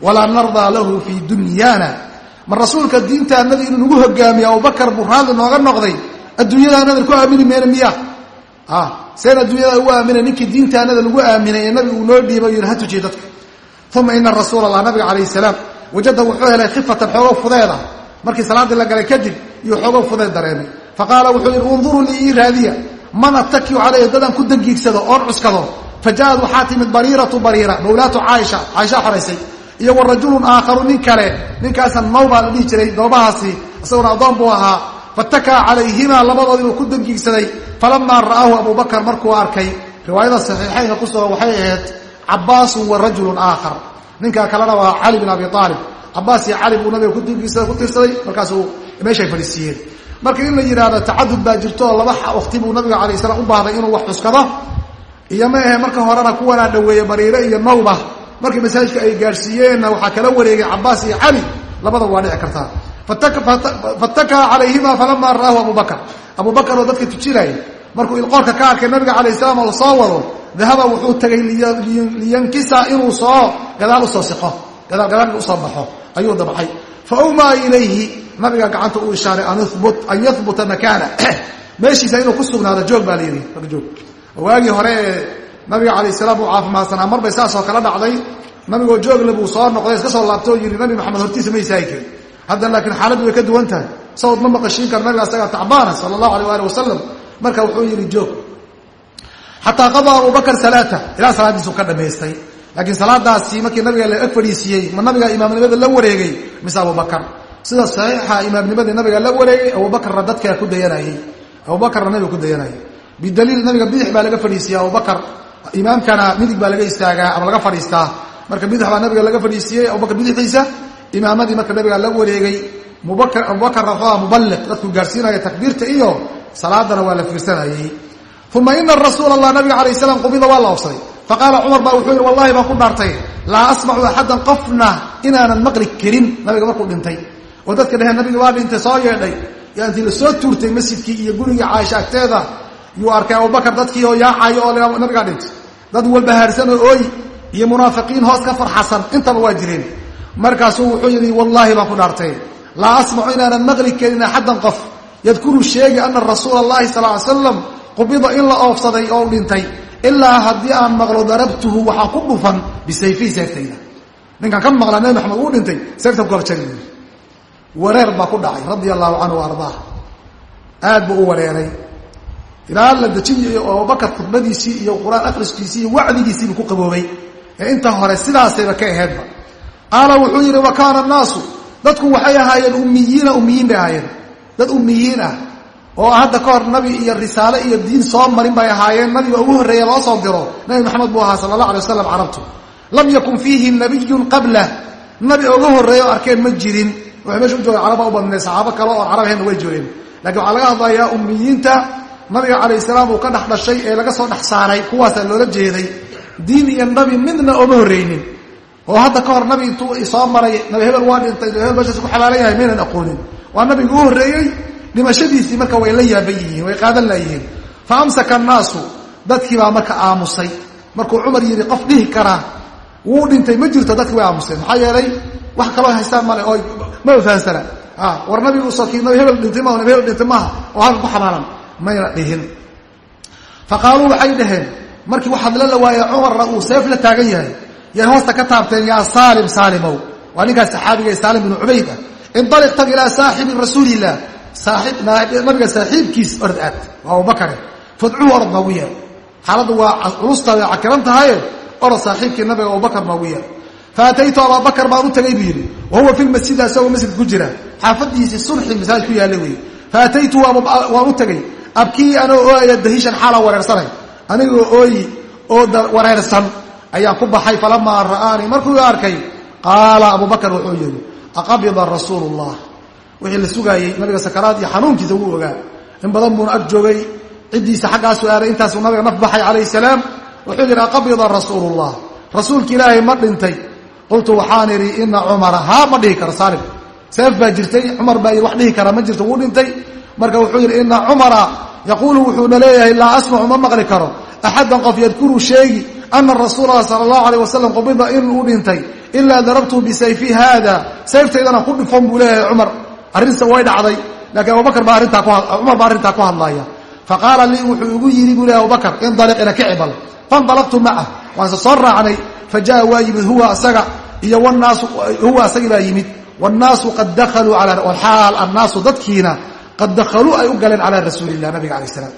walaa nardaa lahu fii dunyaana. Ma rasuulka diintaanadii inuu nagu hogaamiye abubakar buu raalli nooga noqday. Adduunyadaanadan ku aamini mayna miya? Seen adduunyada ugu aaminay ninkii diintaanada lagu aaminay ee nabigu uu noo dhiibay yidhi ha tujiye dadka uma ina rasuula allah nabiga calayh salaam wajada wuxuu helay khifatan xoogow fudeeda markii salaaddii la galay kadib iyo xoogow fudeed dareemay faqaala wuxuu yidhi unduruu lii ii raadiya man attakiu calayhi dadaan ku dangiigsado oon cuskado faja'ad waxaa timid bariiratu bariira mawlaatu caaisha caaisha xoraysay iyo wa rajulun aakharu nin kale ninkaasan nawbaa la dhihi jiray noobahaasi isaguna addoon buu ahaa fatakaa calayhimaa labadoodii uu ku dangiigsaday falamaa ra'aahu abubakar markuu arkay riwaayada saxiixaynka ku sugan waxay ahayd cabaasun wa rajulun aakhar ninkaa kalena waa cali bin abi aalib cabaas iyo cali buu nabiga ku tiirsaday markaasuu meeshay fadhiisiiyeen marka in la yidhaahdo tacadud baa jirto oo laba wakti buu nabiga alay slam u baahday inuu wax cuskado. Iyo ma ahe marka horena kuwanaa dhaweeye bariire iyo nawba markii masaajidka ay gaadhsiiyeenna waxaa kala wareegay cabaas iyo cali labadaba waa dhici kartaa. Fatakaa calayhima falamaa ra'aahu abubakar abubakar oo dadka tujinaya markuu ilqoorka ka arkay nabiga calayh salaam oo soo wado dahaba wuxuu tegay liyankisa inuu soo gadaal u soo siqo gadaal u soo baxo. Ayuu fa awmaa ilayhi nabiga gacanta uu ishaaray an yahbuta makaana. (clears throat) Meeshiisa inuu ku sugnaado joog baa layidhi joog. Waagii hore ee nabiga calayh salaam uu caafimaadsanaa marbay saasoo kala dhacday. Nabigoo joogle buu soo noqday iska soo laabtoo yidhi nabi maxamed hortiisa ma istaagi karin. Hadda laakiin xaaladdu way ka duwan tahay. Sawd ma maqashiin kara nabiga asagaa tacbaana sala allahu alay ali wasalam marka wuxuu yidhi joog. Xataa qadaa abubakar salaata ilaa salaaddiisu ka dhamaystay. Laakiin salaadaasi markii nabiga la ag fadhiisiiyey ma nabiga imaamnimada la wareegay mise abubakar sida saxiixa imaamnimadii nabiga la wareegay abubakarna dadkaa ku dayanayey abubakarna nabiga ku dayanayay. Bidaliil nabiga bidix baa laga fadhiisiya abubakar imaamkana midig baa laga istaagaa ama laga fadhiistaa. Marka bidix baa nabiga laga fadhiisiiyey abubakar bidixdiisa imaamadii marka nabiga la wareegay. Abubakarna wuxuu muballiq dadku gaarsiinaya takbiirta iyo salaadana waa la fiirsanayey. Uma ina rasuula allah nabiga calayh salaam qubida waa la obsaday faqaala cumar baa wuxuu yidhi wallahi baan ku dhaartay. Laa asmacu axaddan qofna inaanan maqli karin. Nabiga markuu dhintay. Oo dadka dheheen nabiga waa dhintay soo yeedhay. Intii la soo tuurtay masjidkii iyo gurigii caaisha agteeda yuu arkay abubakar dadkii oo yaacayo oo nabigaa dhintay. Dad walbahaarsan oo ooy iyo munaafiqiin hoos ka farxasan intaba waa jireen. Markaasuu wuxuu yidhi wallaahi baan ku dhaartay. Laa asmacu inaanan maqli karin axaddan qof yadkuru sheegi ana rasuula allahi sal ly slam qubida in la oofsaday oo dhintay ilaa haddii aan maqlo darabtuhu waxaa ku dhufan bisayfii seeftayda ninkaan ka maqlaa nabi maxamed uu dhintay seefta ku wareer baa ku dhacay radia allahu canhu ardaa aad buu u wareeray. Ilaa la dejinayo oo abubakar khudbadiisii iyo qur'aan akhriskiisii iyo wacdigiisiibuu ku qaboobay. Ee inta hore sidaasayba ka aheedba qaala wuxuu yidhi wa kaana annaasu? Dadku waxay ahaayeen ummiyiina ummiyiin bay ahaayeen dad ummiyiin ah oo hadda ka hor nabi iyo risaale iyo diin soo marin bay ahaayeen. Nabiga ugu horreeya loo soo diro. Nabi maxamed buu ahaa sala allah alay wasalam carabtu. Lam yakun fiihim nabiyun qablah nabi uga horreeya oo arkeen ma jirin. Waxay meesha u jooga caraba u badnay saxaabo kale oo carab ahaynna way joogeen lakiin waxaa laga hadlayaa ummiyiinta nabiga calayh salaam uu ka dhex dhashay ee laga soo dhex saaray kuwaasaa loola jeeday. Diin iyo nabi midna ooma horreynin. Oo hadda ka hor nabi intuu soo maray nabi hebel waa dhintay hebel meeshaas ku xabaalan yahay maynan aqoonin waa nabiga u horreeyey dhimashadiisii marka way la yaaban yihiin way qaadan laayihiin fa amsaka annaasu dadkii baa marka aamusay. Markuu cumar yidhi qof dhihi karaa. Wuu dhintay ma jirto dadkii way aamuseen. Maxaa yeelay wax kaloo haystaan male oo maba fahansana war nabigu sokii nabi hebel dhintay nabi hebel dhintay maaha oo ku xabaalan mayna dhihin. Fa qaaluu waxay dhaheen markii waxaad la lawaayey cumarna uu seef la taagan yahay. Yay hoosta ka taabteen yaa saalim saalimow waa ninkaas saxaabiga ee saalim binu cubayd ah indaliq tag ilaa saaxibi rasuulilah nabiga saaxiibkiis orod aad waa abubakare fadcuhu orod noogu yeer xaaladdu waa culusta way cakiran tahaye orod saaxiibkii nabiga abubakar noogu yeer faataytu abaabakar baan u tagay buu yidhi wa huwa fi lmasjidi asagoo masjid ku jira xaafadiisii sunxi masaajid ku yaalla wey faataytu waan u tagay abkii anoo ooya dahishan xaala wareersanay anigoo ooyi oo wareersan ayaan ku baxay falamaa ra'aanii markuu arkay qaala abubakar wuxuu yidhi aqabida rasuulu llah wixii la sugaayey nabiga sakaraad iyo xanuunkiisa wuu ogaa. In badan buuna ag joogay ciddiisa xaggaasu aaday intaasuu nabiga naf baxay calayh salaam. Wuxuu yidhi aqabida rasuulu llah rasuulki ilaahay ma dhintay. Qultu waxaan idhi ina cumara haa ma dhihi karo saalim seef baa jirtay cumar baa wax dhihi kara ma jirto wuu dhintay. Marka wuxuu yidhi ina cumara yaquulu wuxuuna leeyahay laa asmacu ma maqli karo. Axaddan qof yadkuru sheegi ana rasuula lah sala allahu alayh wasalam qubida inuu dhintay ilaa darabtu bisayfi haada sayftaydana ku dhifon buu leeyahay cumar arrinse way dhacday laakiin abubakar baa arrintaa cumar baa arrintaa ku hadlaya faqaala lii wuxuu igu yidhi buu leeyahy abubakar indaliq ina kicibal faindalaqtu macah waanse soo raacnay fa jaa waa yimid huwa asaga iyo huwa asagii baa yimid wannaasu qad dakaluu alxaal annaasu dadkiina qad dakhaluu ay u galeen calaa rasuuli illah nabiga alay salaam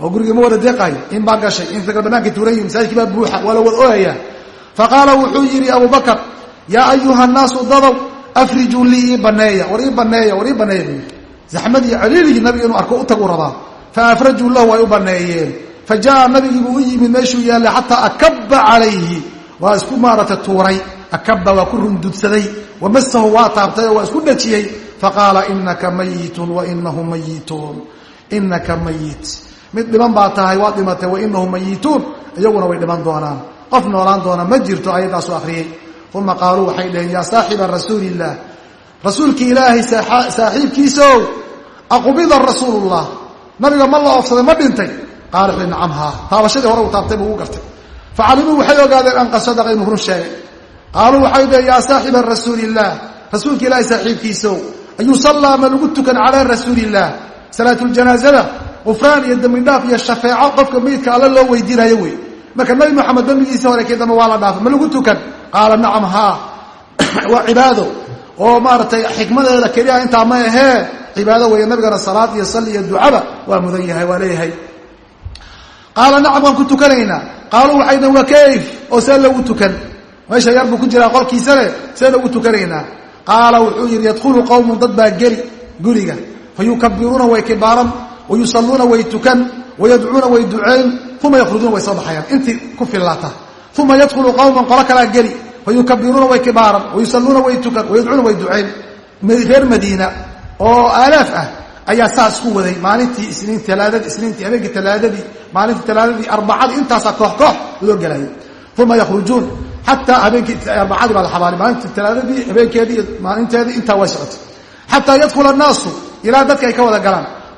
oo gurigii ma wada deeqaayo in baa gashay in fikr banaanka tuuran yihi masaajidkii baa buuxa waa la wada ooyayaa faqaala wuxuu yidhi abubakar yaa ayuha nnaasu dadow afrijuu lii ii baneeya war ii baneeya war ii baneeya buu zaxmad iyo caliiligii nabiga inuu arko u tagu rabaa fa afrajuu lahu way u baneeyeen fa jaa nabigiibuu u yimid meeshuu yaallay xataa akaba calayhi waa isku maarata tuuray akaba waa ku rundudsaday wamasahu waa taabtay oo waa isku dhajiyey. Faqaala inaka mayitun wainahum mayituun inaka mayit mid dhiman baa tahay waad dhimatay wainahum mayituun iyaguna way dhiman doonaan qof noolaan doona ma jirto ayaddaasu akhriyey. Uma qaaluu waxay dhaheen yaa saaxiba rasuuli illah rasuulkii ilaahay saaxiibkiisow aqubida rasuulullah nabiga ma la oofsaday ma dhintay. Qaala wuxuui nacam haa taabashadii hore uu taabtay buu u gartay. Facalimuu waxay ogaadeen an qad inuu run sheegay. Qaaluu waxay dhaheen yaa saaxiba rasuuliillah rasuulka ilaahay saaxiibkiisow ayuu sallaa ma lagu tukan calaa rasuuliillah salaatuljanaaزada qufraan iyo dembidhaaf iyo shafeeco qofka meydka alle loo weydiinayo wey marka nabi moxamed dembigiisii hore kii dambe waa la dhaafay ma lagu tukan. Qaala nacam haa. (clears throat) Waa cibaado. Oo maaragtay xikmadeeda keliya intaa ma ahee cibaado weeye nabigana salaad iyo sali iyo ducaba waa mudan yahay waa leeyahay. Qaala nacam waan ku tukanaynaa. Qaaluu waxay dhn waa kayf. Oo see lagu tukan. Meesha yar ku jiraa qolkiisale see lagu tukanaynaa. Qaala wuxuu yidhi yadkhulu qowmun dad baa geli guriga fayukabiruuna way kibaaran wayusalluuna way tukan wayadcuuna way duceyn uma yakhrujuuna way soo baxayaan intii ku fillaata uma yadkhulu qowman qolo kalaa geli fayukabiruuna way kibaaran wayusalluuna way tukan wayadcuuna way duceyn reer madiina oo aalaaf ah ayaa saas ku waday maalintii isniin talaadadii isniintii habeenkii talaadadii maalintii talaadadii arbacadii intaasaa koox koox loo gelayay uma yakhrujuun xataa habeenkii arbacadii baa la xabaalay maalintii talaadadii habeenkeedii maalinteedii intaa way socotay xataa yadkhula annaasu ilaa dadka ay ka wada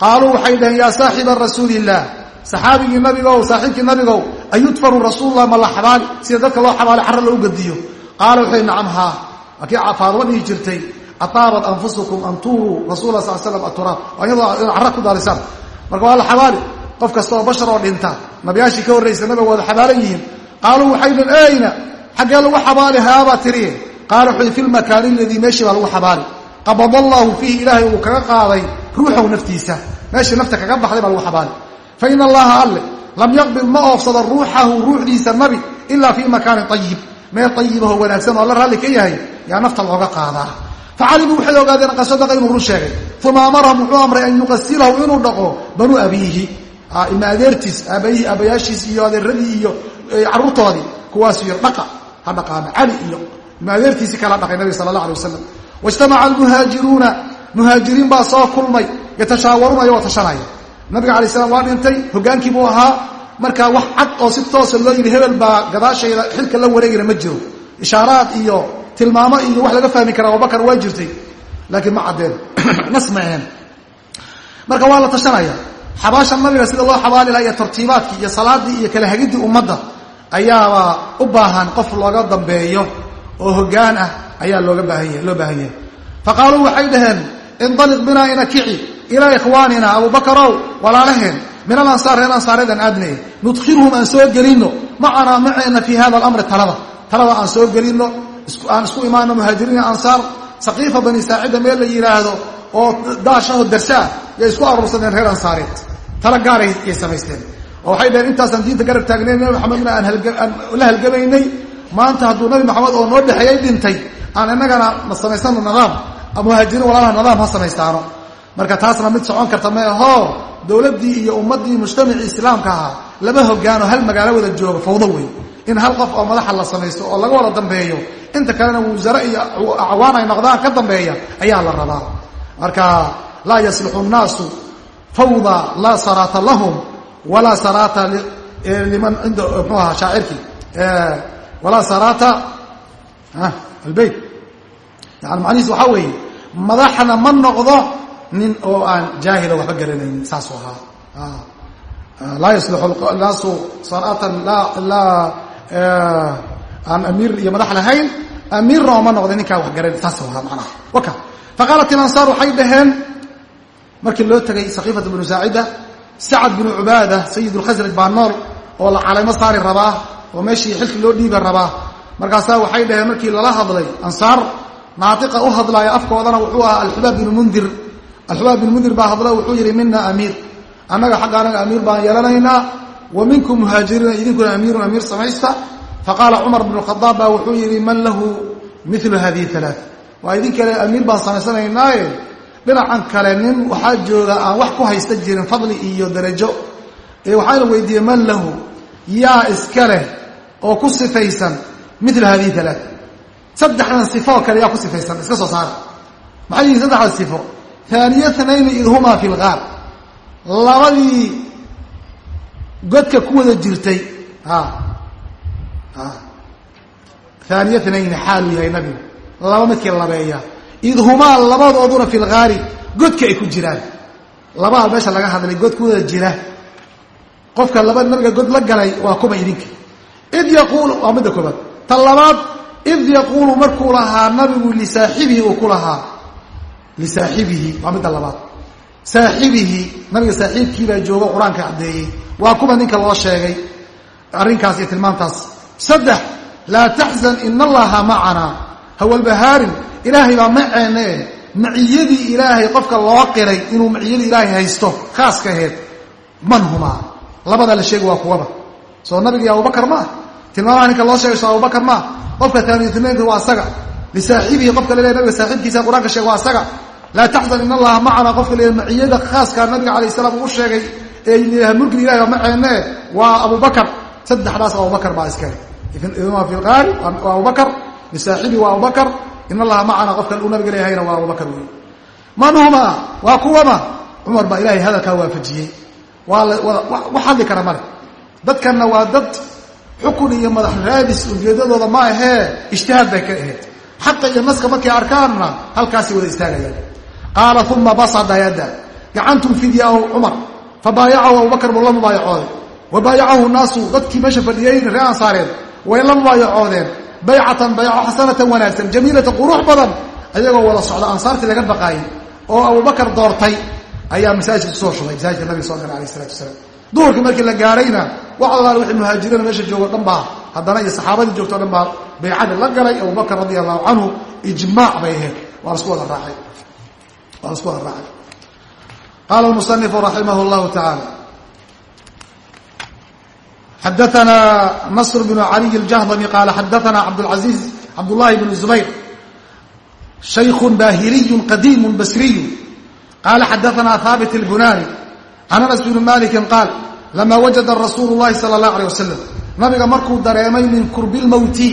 qaaluu waxay dhaheen yaa saaxiba rasuuliillah saxaabigii nabigow saaxiibkii nabigow ayudfaru rasuulullah ma la xabaali sida dadka loo xabaali carra loo gadiyo qaala wuxuu nacam haa waa kii faaduma jirtay ataabat anfusukum an tuuruu rasuula sal slam aturaab iyadoo carra ku daalisaan marka waa la xabaali qof kasta bashar oo dhinta nabiyaashii ka horraysa nabiga wada xabaalan yihiin qaaluu waxay dheen eyna xaggee lagu xabaali haabaa tiriye qaala wuxuu fi lmakaani aladii meeshii baa lagu xabaali qabada allahu fiihi ilaahay uu kaga qaaday ruuxow naftiisa meeshii nafta kaga baxday baa lagu xabaali fa ina allaha alle lam yaqbil ma oofsado ruuxahu ruuxdiisa nabi ilaa fii makaanin ayib meel ayibahoo wanaagsan oo alla raalli ka yahay yaa nafta looga qaadaa facalimuu waxay ogaadeen qad sadaqa inuu run sheegay. Uma amarahum wuxuu amray an yuqasilahu inuu dhaqo banuu abiihi. Ilma adeertiis aabayihii aabayaashiis iyo adeeradii iyo carruurtoodii kuwaas iyo dhaqa ha dhaqaana. Cali iyo ilma adeertiisii kala dhaqay nabiga sala allah alay wasalam waijtamaca almuhaajiruuna muhaajiriin baa soo kulmay yatashaawaruuna iyagoo tashanaya. Nabiga alay slam waa dhintay hogaankii buu ahaa. Markaa wax cad oo si toosa loo yidhi hebel baa gadaashayda xilka la wareegayna ma jiro. Ishaaraad iyo tilmaamo iyo wax laga fahmi kara abubakar waa jirtay laakiin ma caddeen. (clears throat) Nas ma aheen. Marka waa la tashanaya. Xabaasha nabiga sida loo xabaali laha iyo tartiibaadkii iyo salaadii iyo kala hagiddii ummadda ayaaba u baahan qof looga dambeeyo oo hoggaan ah ayaa looga baahanya loo baahan yahay. Faqaaluu waxay dhaheen indaliq binaa ina kici ilaa ikhwaanina abubakarow walaalaheen min alansaar reer ansaareedan aadnay nudkhilhum aan soo gelinno macanaa maceena fii hada alamri talada talada aan soo gelinno aan isku imaano muhaajiriin ansaar saqiifa bani saacida meel la yidhaahdo oo daashaho darsaa yay isku aruursadeen reer ansaareed tala gaaray yay samaysteen oo waxay dhaheen intaasaan diinta garab taagnayn nabi maxamedna aan la halgamaynay maanta hadduu nabi maxamed oo noo dhexeeyay dhintay aan innagana ma samaysano nidaam muhaajiriin walaalaha nidaam ha samaystaano. Marka taasna mid socon karta ma aho dowladdii iyo ummaddii mujtamacii islaamka ahaa laba hogaano hal magaalo wada jooga fawdo wey in hal qof oo madaxa la samaysto oo laga wada dambeeyo inta kalena wasare iyo acwaan ay noqdaan ka dambeeya ayaa la rabaa. Marka laa yaslixu nnaasu fawda laa saraata lahum walaa saraata liman ind mxuu ahaa shaacirkii walaa saraata albeyt yani macnihiis waxaa weeye madaxna ma noqdo nin oo aan jaahilo waxba garanaynin saasuu ahaa. Laa yaslixu naasu saratan laa aan amiir iyo madax lahayn amiirna ooma noqday ninkaa wax garan saas ahaa macnaha. Waka faqaalat ilansaar waxay dhaheen markii loo tegay sakiifata bnu saacida sacad binu cubaada sayid lkhasraj baa nool oo la calaymo saari rabaa oo meeshii xilki loo dhiibi rabaa. Markaasaa waxay dhaheen markii lala hadlay ansaar naatiqa u hadlaaya afkoodana wuxuu ahaa alxubaab binu mundir. Alxubaab binu mundir baa hadla wuxuu yidhi mina amiir. Annaga xagga anaga amiir baan yeelanaynaa wa minkum muhaajiriina idinkuna amiirun amiir samaysta. Faqaala cumar bnu khadaab baa wuxuu yidhi man lahu milu hadihi alaa waa idinkale amiir baan samaysanaynaaye dhinacan kale nin waxaa jooga aan wax ku haysta jirin fadli iyo darajo. Ee waxaana weydiiyey man lahu? Yaa iska leh oo ku sifaysan mila hadihi alaa saddexdan sifoo kale yaa ku sifaysan iska soo saara. Maxay yihiin saddexda sifo? Aaniya nayni id humaa fi lgaar labadii godka ku wada jirtay aaniya nayni xaaluu yahay nabigu laba midkii labeeya. Id humaa labadooduna fi lgaari godka ay ku jiraan. Labaa meesha laga hadlay god ku wada jira. Qofka laba nabiga god la galay waa kuma idinka. Id yaquulu waa midda koobaad. Ta id yaquulu markuu lahaa nabigu lisaaxibihi uu ku lahaa lisaaxibihi waa midda labaad saaxibihi nabiga saaxiibkiibaa joogo qur'aanka caddeeyey waa kuma ninka loo sheegay arrinkaas iyo tilmaantaas saddex laa taxzan ina allaha macanaa hawalbahaarin ilaahay baa maceenne maciyadii ilaahay qofka loo qiray inuu maciyadii ilaahay haysto khaaska aheed man humaa labada la sheegi waa kuwaba soo nabiga iyo abubakar maa tilmaamaha ninka loo sheegay abubakar maa qofka taaniyatinaynka waa asaga lisaaxibihi qofka laleeyahy nabiga saaxiibkiisa qur'aanka sheega waa asaga laa taxzan in allaha macana qofka leeyahy maciyada khaaska nabiga calayh salaam uu sheegay ee mulkiga ilahay baa maceenne waa abubakar. Saddexdaas abubakar baa iskale fi lqaari waa abubakar. Lisaaxibihi waa abubakar. In allaha macana qofka uu nabiga leeyahayna waa abubakar wey man huma waa kuwama cumar baa ilahay hadalkaa waafajiyey. Waa wax hadli kara male dadkanna waa dad xukun iyo madax raadis ujeedadooda ma ahee ijtihaad bay ka ahayd xaqa iyo naska markay arkaanna halkaasay wada istaagayaan. Qaala uma basada yadda. Gacantuu fidyahu cumar. Fabaayacahu abubakar buu la mubaayacooday. Wa baayacahu naasu dadkii meesha fadhiyey ree ansaareed way la mubaayacoodeen baycatan bayco xasanatan wanaagsan jamiilatan qurux badan. Ayagoo wada socda ansaartii laga baqaayay oo abubakar doortay ayaa masaajidka ku soo shubay masaajidka nabiga soo galay alayh isalatu wasalaam duhurkii markii la gaadhayna wax alaal wixii muhaajiriina meesha joogo dhan baa haddana iyo saxaabadii joogto dhan baa baycadii la galay abubakar radia allahu canhu ijmaac bay ahayd. Waa la isku wada raacay. Waa la isku wada raacay. Qaala almusanifu raximah llahu tacaala xadaana nasr bnu caliy aljahdami qaala xadaana cabdlcaiiz cabdullahi bnu zubayr shaykhu baahiriyu qadiimu basriyu qaala xadaana haabit albunaani can anas bni maliki qaal lama wajada rasuulu llahi sala اllahu alيh wasalam nabiga markuu dareemay min kurbi lmowti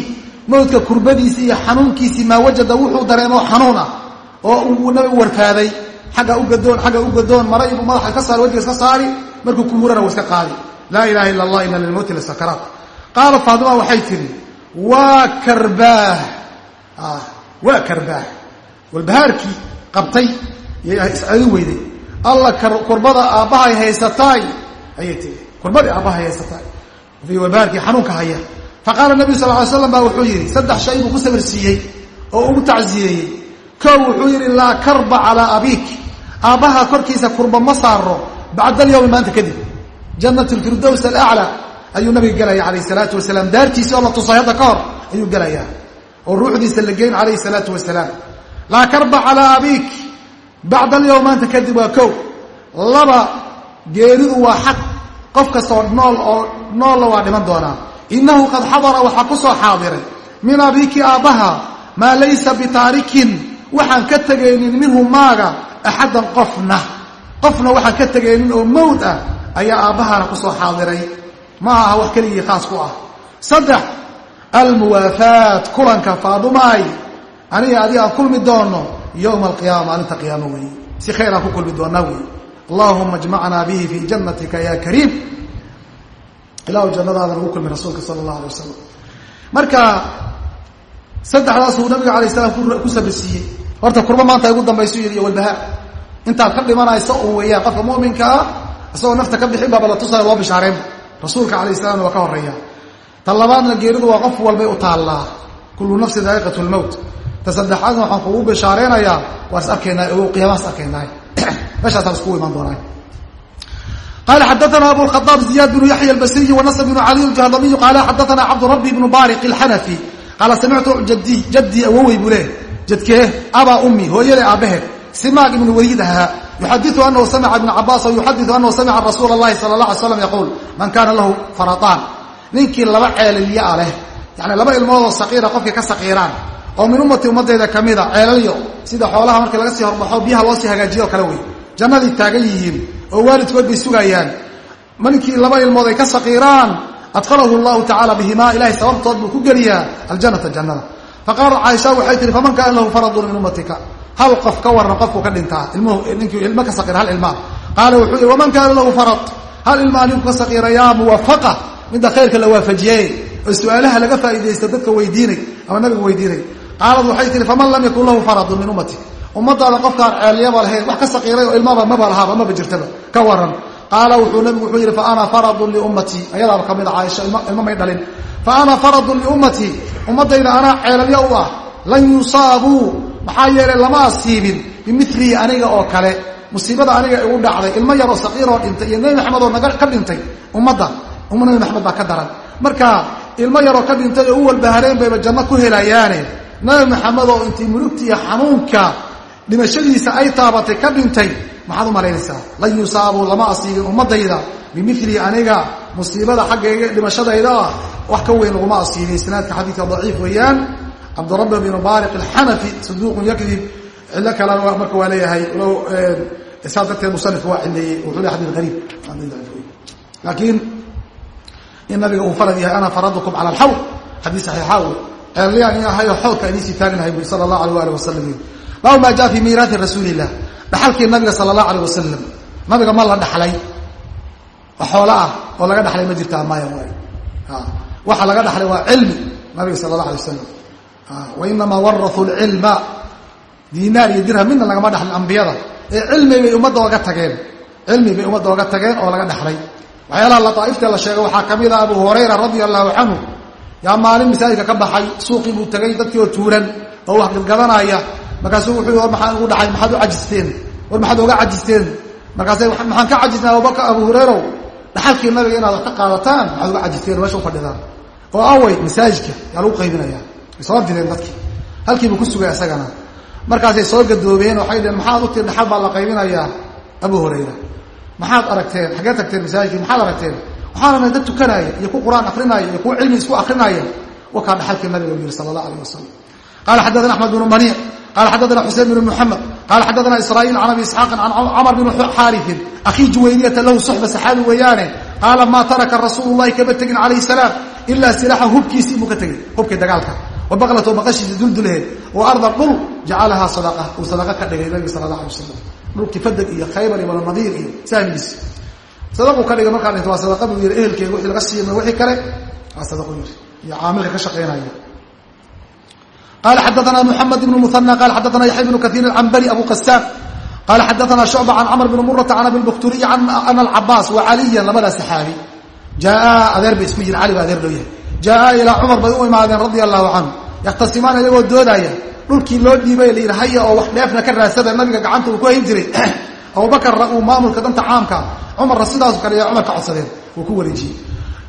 mowtka kurbadiisii iyo xanuunkiisii maa wajada wuxuu dareemo xanuun ah oo uu nabigu warkaaday. Agga ugadoon agga u gadoon mara ibuu madaxa ka saari wajiga iska saari markuu ku hurana wa iska qaadi. Laa ilaha illa allah ina lilmowti lasakaraat qaala faadima waxay tidhi waa karbaah. Waa karbaah. Walbahaarkii qabtay isceli weyday alla kurbada aabbahay haysataay ayay tii kurbadii aabbahay haysataay walbahaarkii xanuunka haya. Faqaala nabiyu sal ly slam baa wuxuu yidhi saddex shay buu ku sabirsiiyey oo ugu tacsiyeeyey kow wuxuu yidhi laa karba calaa abiik. Aabbaha korkiisa kurba ma saaro bacda alyawmi maanta kadib. Jannat lfirdows alaclaa ayuu nabiga gelaya calayh salaatu wasalaam. Daartiisi oo la tusay hadda ka hor ayuu gelayaa. Oo ruuxdiisa la geyn calayhi salaatu wasalaam. Laa karba calaa abiik bacda alyawm maanta kadib waa kow laba geeridu waa xaq qof kastoo nool oo noolla waa dhiman doonaa innahu qad xadara waxaa ku soo xaadiray min abiiki aabbaha maa laysa bitaarikin waxaan ka tegaynin minhu maaga axaddan qofna qofna waxaan ka tegaynin oo mowd ah ayaa aabbahana ku soo xaadiray ma aha wax keligii khaas ku ah saddex almuwaafaat kulanka faadumaay aniga adiga aan kulmi doono yowma alqiyaama maalinta qiyaamo weeye si khayr aan ku kulmi doonaa weeye allahuma ajmacnaa bihi fii jannatika ya kariim ilahu jannadaada nagu kulmi rasuulka sala allah alay wasalam marka saddexdaasuu nabiga alay salaam ku sabirsiiyey horta kurba maanta ay ugu dambaysu yidhi iyo walbahaar intaad ka dhimanaysa un weeyaan qofka muminka ah isagoo nafta ka bixin baaba la tusaya loo bishaareynba rasuulka alayh salamna waa ka horreeya ta labaadna geeridu waa qof walbay u taallaa ta saddexaadna waxaan kugu bishaareynaya waa is arkaynaa ogow qiyaamaha is arkaynaa (clears throat) meeshaasaan iskugu imaan doonaa qala xadaana abu khaaab ziyad bnu yaxya albasriyi wanasr bnu cali jahdamiyu qaala xadaana cabdurabi bnu bariq alxanafi qaala samictu jadii jaddii awowey buu leeh jadkee abaa ummi hooyale aabbaheed simaaq ibnu waliid ahaa. Yuxadiu anahu samica ibna cabaas o yuxadiu anahu samica rasuula اllahi sala اla alay slam yaquul man kana lahu farataan ninkii laba ceelilyaa leh yani laba ilmoodoo saqiira qofkii ka saqiiraan oo min ummati ummadeyda kamida ceelalyo sida xoolaha markii laga sii horbaxo biyaha loo sii hagaajiyo kale wey jannaday taagan yihiin oo waalidkood sugayaan. Ninkii laba ilmood ay ka saqiiraan adkhalahu llahu tacala bihimaa ilahay sababtood buu ku geliyaa aljanata jannada. Faqaalat caaisha waxay tihi faman kaana lahu faradun min ummatika? Hal qof ka waran qofku ka dhintaa ninkii ilmo ka saqiira hal ilmaa qaala wuxuu yihi waman kaana lahu farad? Hal ilmaa ninku ka saqiira yaa muwafaqa midda khayrka la waafajiyey oo su'aalaha laga faa'iidaysta dadka weydiinay ama nabiga weydiinay qaalad waxay tihi faman lam yakun lahu faradun min ummatik. Ummadaada qofkaan ceelyaba lahayn wax ka saqiiray oo ilmaba maba lahaaba maba jirtaba ka waran. Qaala wuxuu nabigu wuxuu yidhi fa ana faradun liummatii ayadaaba ka mid a caaisha ilmo may dhalin. Fa ana faradun liummatii ummadayda anaa ceelalya u ah. Lan yusaabuu maxaa yeelay lama asiibin bimilihi aniga oo kale. Musiibada aniga igu dhacday ilmo yaroo saqiiroo dhintay iyo nebi maxamed oo naga ka dhintay ummadda umma nebi maxamed baa ka daran. Marka ilmo yaroo ka dhintay oo u walbahareen bayba janno ku helayaane nabi maxamed oo intii mulugta iyo xanuunka dhimashadiisa ay taabatay ka dhintay maxaad u malaynaysaa? Lan yusaabuu lama asiibin ummadayda bimilihi aniga musiibada xaggayga dhimashadayda wax ka weyn laguma asiibin. Isnaadka xadiidka daciif weeyaan. Cabdirabi bn baariq alxanafi saduuqun yakdib cillo kalena marka waa leeyahay. Saas darteed musanifka waa cileeyey wuxuu le xadii ariib laakiin in nabiga uu farad yahay ana faradukum cala alxawd xadiis saxiixa wey ceelyaan in ahayo xawdka idinsii taagnahay bu sala allahu alay alih wasalam baabu maa jaa fi miiraati rasuuli illah dhaxalkii nabiga sala allahu aleyh wasalam nabiga ma la dhaxlay xoola ah oo laga dhaxlay ma jirtaa maya waay waxa laga dhaxlay waa cilmi nabiga sala allah alay wasalam wainamaa warau lcilma diinaar iyo dirham midna lagama dhaxlin ambiyada ee cilmi bay ummadda oga tageen. Cilmi bay ummadda oga tageen oo laga dhaxlay waxyaalaha lataaifta la sheegay waxaa ka mid a abu hurayra radia allahu yaa maalin masaajidka ka baxay suuqii buu tegay dadkii oo tuuran oo wax gadgadanaya markaasuu wuxuu war maxaa ugu dhacay maxaad u cajisteen? War maxaad oga cajisteen? Markaasay maxaan ka cajisnay abubakar abu hurayrow dhaxalkii nabiga inaad wax ka qaadataan maxaad uga cajisteen? Meesha ufadhidaan oo awey masaajidka yaa lagu qaybinaya soo direen dadkii. Halkiibuu ku sugay isagana markaasay soo gadoobeen waxay dheheen maxaad u tii dhaxal baa la qaybinayaa abu hurayra. Maxaad aragteen xaggee tagteen masaajidkii maxaad aragteen waxaan aragnay dad tukanaaya iyo ku qur'aan akrinaya iyo kuwa cilmi isku akrinaya wakaa dhaxalkii nabiga u yihi sala allah alayh wasalam qala xaddaana axmed bnu maniic qala xaddaana xusein bnu muxamed qala xaddaana israa'iil can abi isxaaqin can camar bn xaariin akhii juwayniyata lahu suxba saxaabi weeyaane qaala maa taraka rasuulu llahi kama tegin calayh salaam ilaa silaaxa hubkiisii buu ka tegey hubkii dagaalka. Wabaqlato baqashiisa duldulheed wa arda dhul jacalahaa sadaqa uu sadaqa ka dhigay nabiga sala allah alay wasalam dhulkii fadeg iyo khaybar iyo bananadiir iyo sahmigiisi sadaquu ka dhigay markaa dhinta waa sadaqa buu yihi ehelkeega wixii laga siiyay wixii kale? Waa sadaqu yihi iyo caamilka ka shaqaynaya qala xadaana muxamed ibnu muhana qala xadaana yaxya bnu kaiir alcambari abu qasaan qala xadaana shucba can camr bn murata can abi lbukturiy ana alcabaas wa caliyan labadaa saxaabi. Jaa adeer bay isku yihiin cali ba adeer loo yahay. Jaa ilaa cumar bay u imaadeen radia allahu canhu. Yakhtasimaan iyagoo doodaya dhulkii loo dhiibay la yidhi haya oo wax dheefna ka raadsada nabiga gacanta uu ku hayn jiray (clears throat) abubakarna uu maamulka danta caamka. Cumarna sidaasu kale ya cumar codsadeen. Uu ku wareejiyey.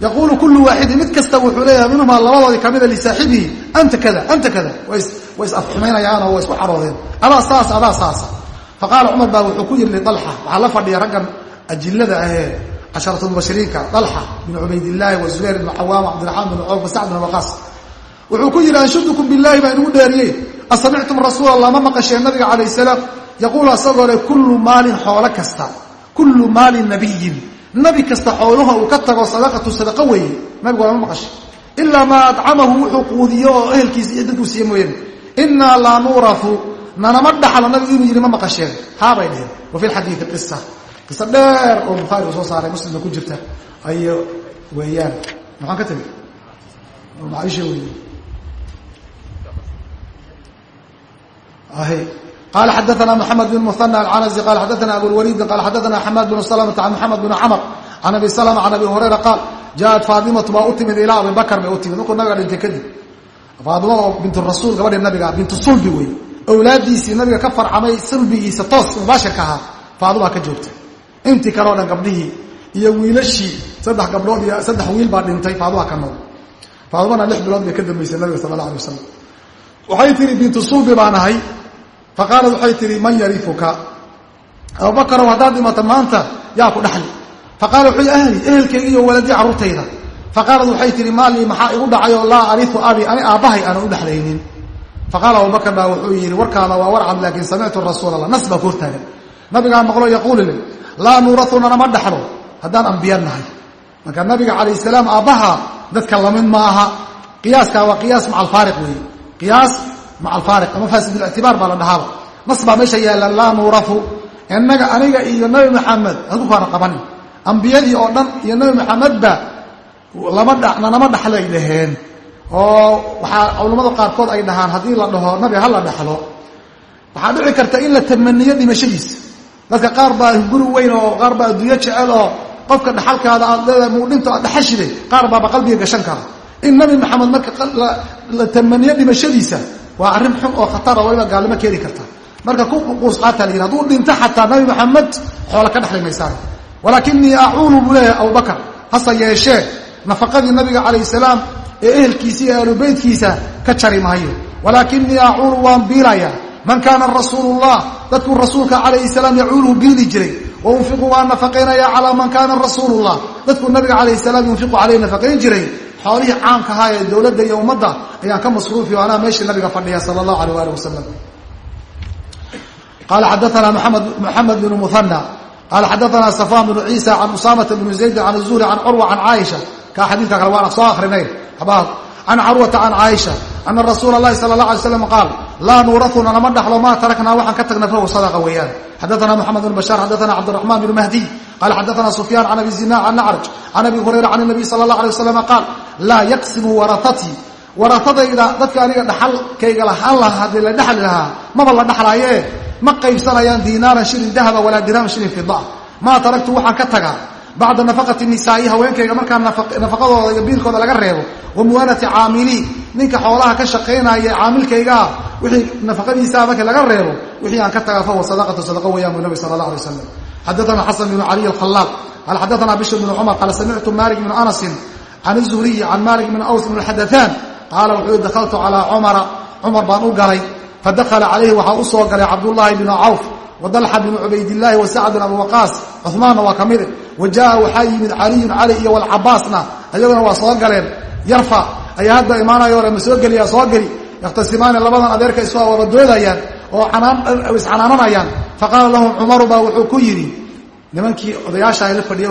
Yaquulu kullu waaxidin mid kasta wuxuu leeyahay minhumaa labadoodii kamida lisaaxibihi anta kada anta kada. Way is afxumaynayaanoo way isku xaroodeen. Adaa saas adaa saasa faqaala cumar baa wuxuu ku yidhi lidalxa waxaa la fadhiya raggan ajilada ahee casharatu mubashiriinka dalxa bin cubaydillaahi wa zubayr ibn cawaam cabdiraxmaan bin coof sacd bin wuxuu ku yidhi anshudukum billaahi baa inugu dheeriyey. Asamictum rasuul allah ma maqasheen nabiga calayh salaam yaquulu asagoo le kullu maalin xoolo kasta kullu maalin nabiyin nabi kasta xooluha uu ka tago sadaqatu sadaqa weeye. Nabigu waa ma maqashay? Ilaa maa adcamahu wuxuu quudiyo oo ehelkiisa iyo dadkuu siiye mooyaane innaa laa nuurafu nanama dhaxlo nabigu inuu yidhi ma maqasheen. Haabay dheheen wa fi lxadiidi qisa qiso dheer oo bukhaari uu soo saaray muslimka ku jirta. Ay weeyaan. Maxaan ka tegi maaisha wey qala xadaana mxamed bn muhana alcanasi qala xadaana abulwaliidi qala xadaana xamaad bn slmta an mxamed bn camr can abi slma can abi hurayra qaal jaaءat faatimatu baa u timid ilaa abibakr bay u timid markuu nabiga dhintay kadib faatima oo binturasuul gabadhii nabiga bintu sulbi wey awlaadiisii nabiga ka farcamay sulbigiisa toos mubaashirka ahaa faadimaa ka joogta intii kaleo dhan gabdhihii iyo wiilashii saddex gabdhood iyo saddex wiil baa dhintay faadima ka nool faadimana lix bilood bay ka dambaysay nabiga sal alla alay wasalam waxay tihi bintu sulbi baan ahay fa qaalat waxay tihi man yarifuka abubakarow haddaad dhimata maanta yaa ku dhaxli fa qaala wuxuu ahli ehelkayga iyo waladii carruurtayda fa qaalat waxay tihi maalii maxaa igu dhacay oo laa ariu abi ani aabbahay aanan u dhexlaynin faqaala abubakr baa wuxuu yidhi warkaada waa war cad laakiin samictu rasuul allah nas baa ku nabigaa maqlo yaquulu le laa nuurauna nama dhaxlo haddaan ambiya nahay marka nabiga calayh salaam aabbaha dadka la mid ma aha qiyaaskaa waa qiyaas maca alfaariq weeye qiyaas maca alfaariq ama faasidlictibaar baa la dhahaaba. Nas baa meesha yaalla laa nuurau inaga aniga iyo nabi maxamed adku faana qabanin. Ambiyadii oo dhan iyo nabi maxamedba nanama dhaxlay dhaheen. Oo waxaa culammada qaarkood ay dhahaan haddii la dhaho nabi ha la dhaxlo. Waxaa dhici karta in la tamaniyo dhimashadiisa dadka qaar baa guri weyn oo qaar baa adduunyo jecel oo qofka dhaxalkaada aad leedahay muudhinto aad dhaxashide qaar baaba qalbiga gashan kara. In nabi maxamed marka la tamaniyo dhimashadiisa waa arrin xun oo khatara waliba gaalnimo keeni karta marka ku quus qaata la yidhi haduu dhinto xataa nabi maxamed xoola ka dhexli maysaan walaakinii acuulu buu leeyahay abubakar hase yeeshee nafaqadii nabiga calayh salaam ee ehelkiisa iyo aalubeytkiisa ka jari maayo. Walaakinii acuulu waan biilaya man kaana rasuulullah dadkuu rasuulka calayhi salaam yacuuluhu biili jiray wa waan nafaqaynaya calaa man kaana rasuulullah. Dadkuu nabiga calayhi salaam yunfiqu caleyh nafaqayn jiray xoolihii caamka ahaa ee dowladda iyo ummadda ayaan ka masruufi o anaa meeshii nabiga fadhiya sala allahu alayh ali wasalam qala xadaana moxamed bnu muhana qala xadaana safwan bnu ciisa can usaamata bnu zayd can zuhri can curwa can caaisha kaa xadiidka kale waan soo akrinay xabaad can carwata can caaisha ana rasuula اlahi sala اlah alay slam qaal laa nuurauna nama dhaxlo maa taraknaa waxaan ka tagna fahu sadaqa weeyaan xadaana moxamed bn bashaar xadaana cabdiraxman bn mahdiy qala xadaana sufyaan can abi zina can nacraj can abi hurayra can nabiy sala اlah alay wasalam qaal laa yaqsimu waraatii waraatadayda dadka aniga dhaxalkayga lahaan lahaa haddii la dhexli lahaa maba la dhexlaayee ma qaybsanayaan diinaaran shilin dahaba walaa dirhaman shilin fida maa taraktu waxaan ka tagaa. Bacda nafaqati nisaa'i haweenkayga markaa nafaqadooda iyo biilkooda laga reebo wa muwaanati caamilii ninka xoolaha ka shaqaynaya caamilkaygaa wixii nafaqadiisaa markii laga reebo wixii aan ka tagaa fahuwa sadaqatu sadaqa weeyaan buu nabi sala allah alay wasalam xadaana xasan bnu caliy alkhalaal qaala xadaana bishr bnu cumar qaala samictu malik bnu anasin can zuhriyi can malik bn aws bn xadataan qaala wuxuu dakaltu calaa cumara cumar baan u galay fadakala calayhi waxaa u soo galay cabdullaahi bnu cawf wadalxa bnu cubaydillaahi wa sacd bin abu waqaas cuhmaanna waa ka mide wa jaa waxaa yimid caliyun cali iyo walcabaasna ayaguna waa soo galeen yarfa ayaa hadda imaanayo ole ma soo geliyaa soo geli yakhtasimaani labadan adeerka isu wada doodayaan oo iscanaananayaan faqaala lahum cumaru baa wuxuu ku yidhi nimankii odayaasha ay la fadhiya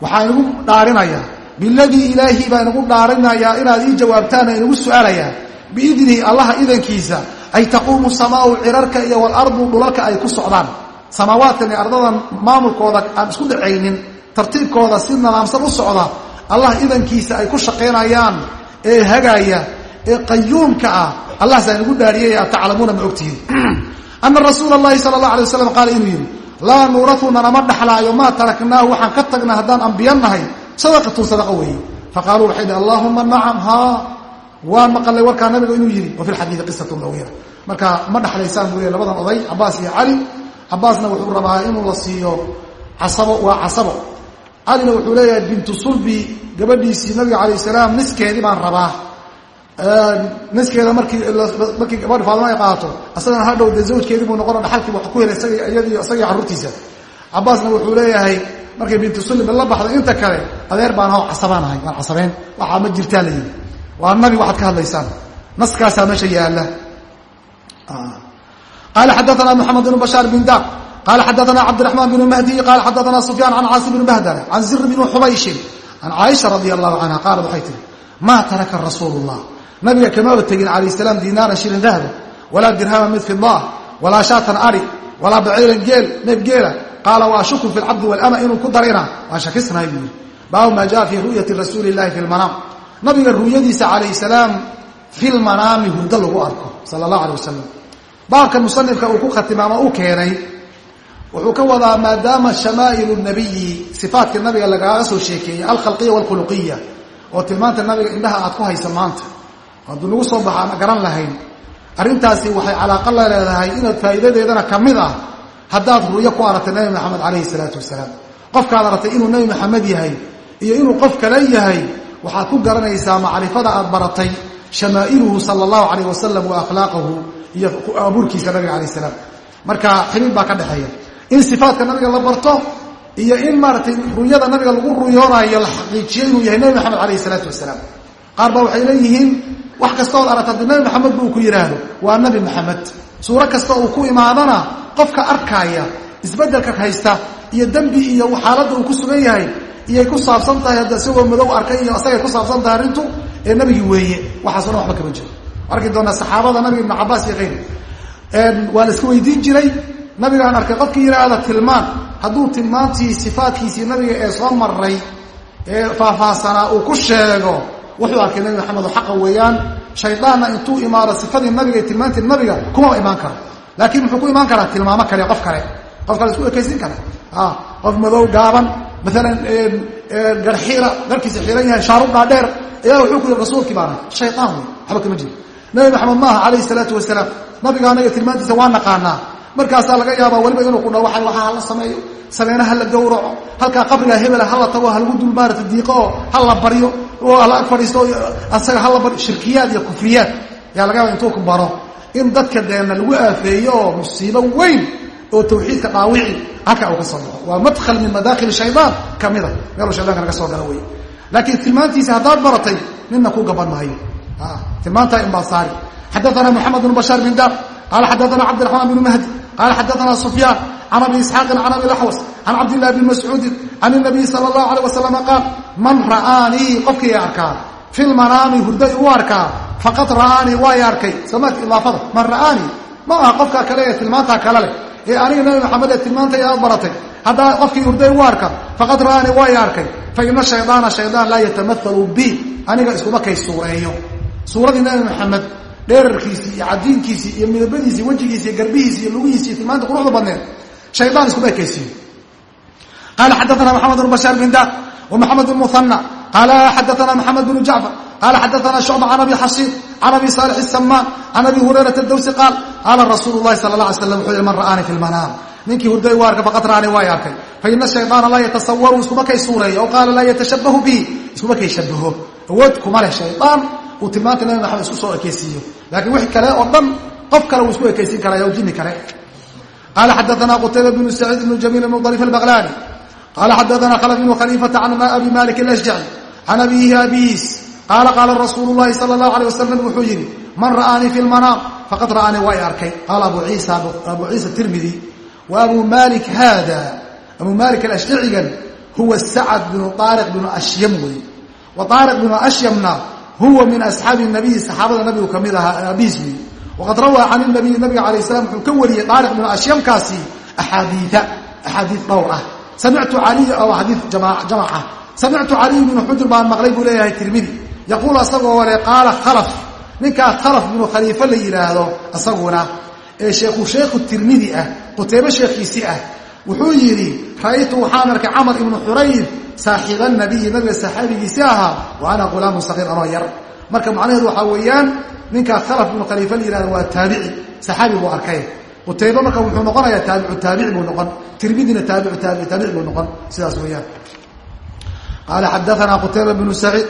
waxaa inagu dhaarinayaa biladii ilaahi baa inagu dhaarinayaa inaad ii jawaabtaana inagu su'aalayaa. Biidnihi allaha idankiisa ay taquumu samaau cirarka iyo walardu dhulalka ay ku socdaan. Samaawaadkan iyo ardadan maamulkooda aan isku dhacaynin tartiibkooda si nadaamsan u socda. Allah idankiisa ay ku shaqaynayaan ee hagaaya ee qayuumka ah. Allahsaa inagu dhaariyay aad taclamuuna ma ogtihiin. (clears throat) Ana rasuula allahi sala allah alay waslam qaala inuu yidhi laa nuurafuna nama dhaxlaayo maa taraknaahu waxaan ka tagnaa haddaan ambiya nahay sadaqatun sadaqa weeye. Faqaaluu waxay dhi allahuma nacam haa. Waan maqalnay warkaa nabiga inuu yidhi wa fi lxadiidi qisatun dawiila marka ma dhaxlaysaan buu le labadan oday cabaas iyo cali cabaasna wuxuu rabaa inuu la siiyo casabo waa casabo. Calina wuxuu leeyahay bintu sulbi gabadhiisii nabiga calayh salaam niskeedii baan rabaa niskeeda markii gabadha faadimo ay qaato asagana hadhow dee zawjkeedii buu noqona dhaxalkii wax ku helay iyadii isagii carruurtiisa cabaasna wuxuu leeyahay markay bintu sulbi la baxday inta kale adeer baan hao casabaan ahay waan casabeen waxaa ma jirtaa la yidhi. Waa nabi waxaad ka hadlaysaan. Naskaasaa meesha yaalla. Qala xadaana mxamed bn bashaar bin dar qala xadaana cabdiraxmaan bn mahdiy qala xadaana sufyaan can caasim bn bahdara can zir bn xubayshin can caaisha radi allahu canha qaalat waxay tihi maa taraka rasuulu llah nabiga kamaba tegin calayh salaam diinaaran shilin dahba walaa dirhaman mid fidaa walaa shaatan ari walaa baciiran geel neef geela. Qaala wa ashuku fi lcabdi walama inuu ku darayna. Waan shakisnahay buu yidhi. Baabu maa jaa fi ru'yati rasuuli llahi fi lmanaam nabiga ru'yadiisa calayh salaam fi lmanaami hurdo lagu arko sala allah alay wasalam baabkan musanifka uu ku khatima ama u keenay wuxuu ka wadaa maadaama shamaa'ilu nabiyi sifaatka nabiga lagaaga soo sheekeeyey alkhalqiya waalkhuluqiya oo tilmaanta nabiga indhaha aad ku haysa maanta hadduu nagu soo baxa aan garan lahayn. Arrintaasi waxay calaaqa la leedahay inaad faa'iidadeedana ka mid ah haddaad ru'yo ku aragtay nebi maxamed calayhi salaatu wasalaam. Qofkaad aragtay inuu nebi maxamed yahay iyo inuu qof kale yahay waxaad ku garanaysaa macrifada aad baratay shamaa'iluhu sala allahu calayh wasalam wa akhlaaqahu iyo abuurkiisa nabiga calayh salaam. Marka xiriir baa ka dhexeeya. In sifaatka nabiga la barto iyo in maaratay ru'yada nabiga lagu ruyoonayo la xaqiijiyo inuu yahay nebi maxamed calayhi salaatu wasalaam qaar baa waxay leeyihiin wax kastood aragta haddii nabi maxamed buu ku yidhaahdo waa nabi maxamed. Suuro kasta uu ku imaadana qofka arkaaya isbeddelka haysta iyo dembi iyo xaaladda uu ku sugan yahay iyay ku saabsan tahay hadda isagoo madow arkay iyo isagay ku saabsan tahay arrintu ee nabigii weeye. Waxaaso waxba kama jiro. Arki doonaa saxaabada nabiga ibnu cabaas iyo kayr waa la iska weydiin jiray. Nabigaan arkay qofkii yidhaahda tilmaan. Hadduu tilmaantii sifaadkiisii nabiga ee soo maray ee faahfaahsanaa uu ku sheego wuxuu arkay nabi maxamed oo xaqa weeyaan shaydaanna intuu imaado sifadii nabiga iyo tilmaantii nabiga kuma imaan karo. Laakiin muxuu ku imaan karaa? Tilmaamo kale qof kale. Qof kale isku ekaysin kara. Qof madow gaaban maalan garxiira garkiisa xiran yahay shaarub dhaadheer ayaa wuxuu ku yidhi rasuulkii baana shayaan wey waxba kama jiro nabi maxamed maaha calayhi salaatu wasalaam. Nabiga anaga tilmaantiisa waa naqaanaa markaasaa laga yaabaa weliba inuu ku dhaho waa waxa hala sameeyo sameena hala gowraco halkaa qabriga hebela hala tago halagu dul maarata diiqo oo hala baryo oo hala ag fadhiisto asaga hala baryo shirkiyaad iyo kufriyaad. Ayaa laga yaaba intuu ku baro. In dadka deena lagu aafeeyo oo musiibo weyn oo tawxiidka dhaawici halka uu ka soo baxo. Waa madkhal min madaakhil shaydaan ka mida meeluu shaydanka naga soo gala wey laakiin tilmaantiisa haddaad baratay nina ku gaban maayo tilmaantaa in baad saari. Xadaana moxamed bn bashaar bin dar qaala xadaana cabdiraxmaan bn mahdi qaala xadaana sufyaan can abi isxaaqin can abi laxwas can cabdillahi bni mascuudin can inabiy sala allahu alayh wasalam qaal man ra'aanii qofkii arkaa fi lmanaami hurday u arkaa faqad ra'aanii waa arkay samaadka idaafada man ra'aanii ma aha qofkaa kale ee tilmaantaa kale leh ee aniga nabi maxamed ee tilmaantay aad baratay haddaa qofkii hurday u arka faqad ra'aanii waa arkay fa ina shaydaana shaydaan laa yatamaalu bi aniga iskuma kay suureeyo suuradii nabi maxamed dheerarkiisii iyo cadiinkiisii iyo midabadiisi wejigiisi garbihiisi iyo lugihiisi tilmaanta quruxda badneed shaydaan iskuma ekaysiiyo qaala xadaana maxamed bn bashaar bin daad wamaxamed bn muhanna qaala xadaana maxamed bnu jacfar. Qaala xadaana shucba can abi xashiid can abi saalix isamaan can abi hurayrata dawsi qaal qaala rasuulu lahi sala la alay slam wuxuu yihi man ra'aani fi lmanaam ninkii hurday u arka faqad ra'ani waa arkay. Fa ina shaydaana laa yatasawaru iskuma kay suureeyo. Aw qaala laa yatashabahu bihi iskuma kay shabaho awood kuma leh shaydaan uu tilmaanta nabi maxamed isku soo ekeysiiyo laakiin wix kale oo dhan qof kale wuu isku ekaysiin karaa o jinni kale. Qaala xadaanaa qutayba bnu saciid bnu jamiil bnu darif albaqlaani qaala xadaanaa khalaf bnu khaliifata can abi malik alashjaci. Can abiihi abiis. Qaala qaala rasuulu llahi sala allahu alay wasalam wuxuu yidhi man ra'aanii fi lmanaam faqad ra'aanii waa i arkay. Qaala abu ciisa abu ciisa tirmidi wa abu malik hada abu malik alashjacigan huwa sacad bnu aariq bnu ashyam wey wa aariq bnu ashyamna huwa min asxaabi nabiyi saxaabada nabigu ka mid ahaa abiis wey waqad rawaa can nabiyi nabiga alayh salam wuxuu ka wariyey aariq bnu ashyamkaasi axaadiia axaadiid dhowr ah. Samictu caliy oo xadiid jamaca samictu caliy bnu xujur baan maqlay buu leeyahay tirmidi. Yaquul asagoo le qaala khalaf ninkaa khalaf binu khaliife la yidhaahdo isaguna ee sheekhu sheekhu tirmidi ah quteybe sheekhiisi ah wuxuu yidhi ra'aytu waxaan arkay camar ibnu xurayr saaxiiba nabiyi nabiga saxaabigiisi ahaa wa ana qulaamun saqiir anoo yar. Marka macnaheedu waxaa weeyaan ninkaa khalaf binu khaliife la yihahdo waa taabici saxaabi buu arkay. Qutayba marka wuxuu noqonayaa taabicu taabici buu noqon tirmidina taabicu taabici taabici buu noqon sidaas weeyaan. Qaala xadaana qutayba bnu saciid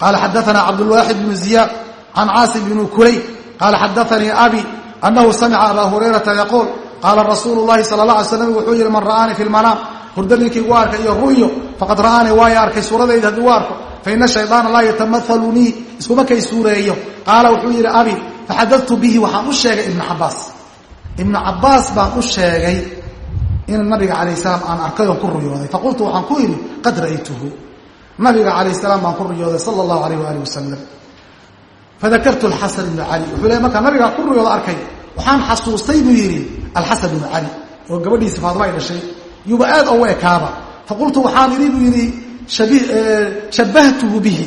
qaala xadaana cabdulwaaxid bnu ziyaad can caasim bnu kulay qaala xadaanii abi anahu samica abaa hurayrata yaquul qaala rasuulu llahi sala la alay slam wuxuu yihi man ra'aanii fi lmanaam hurda ninkii gu arkay iyo ru'yo faqad ra'aanii waa i arkay suuradayda haddii u arko faina shaydaana laa yatamathalunii iskuma kay suureeyo qaala wuxuu yidhi abi faxadadtu bihi waxaan u sheegay ibna cabaas ibnu cabaas baan u sheegay in nabiga calayh salaam aan arkay oon ku ruyooday faqultu waxaan ku idhi qad ra'aytuhu nabiga calayh salaam baan ku ruyooday sala allahu alayh waali wasalam fadakartu alxasan ibnu cali wuxuu leey markaa nabigaa ku ruyooda arkay waxaan xasuustay buu yidhi alxasan ibnu cali oo gabadhiisi faadima ay dhashay yuba aad ogu ekaaba. Faqultu waxaan idhi buu yidhi shabbahtuhu bihi.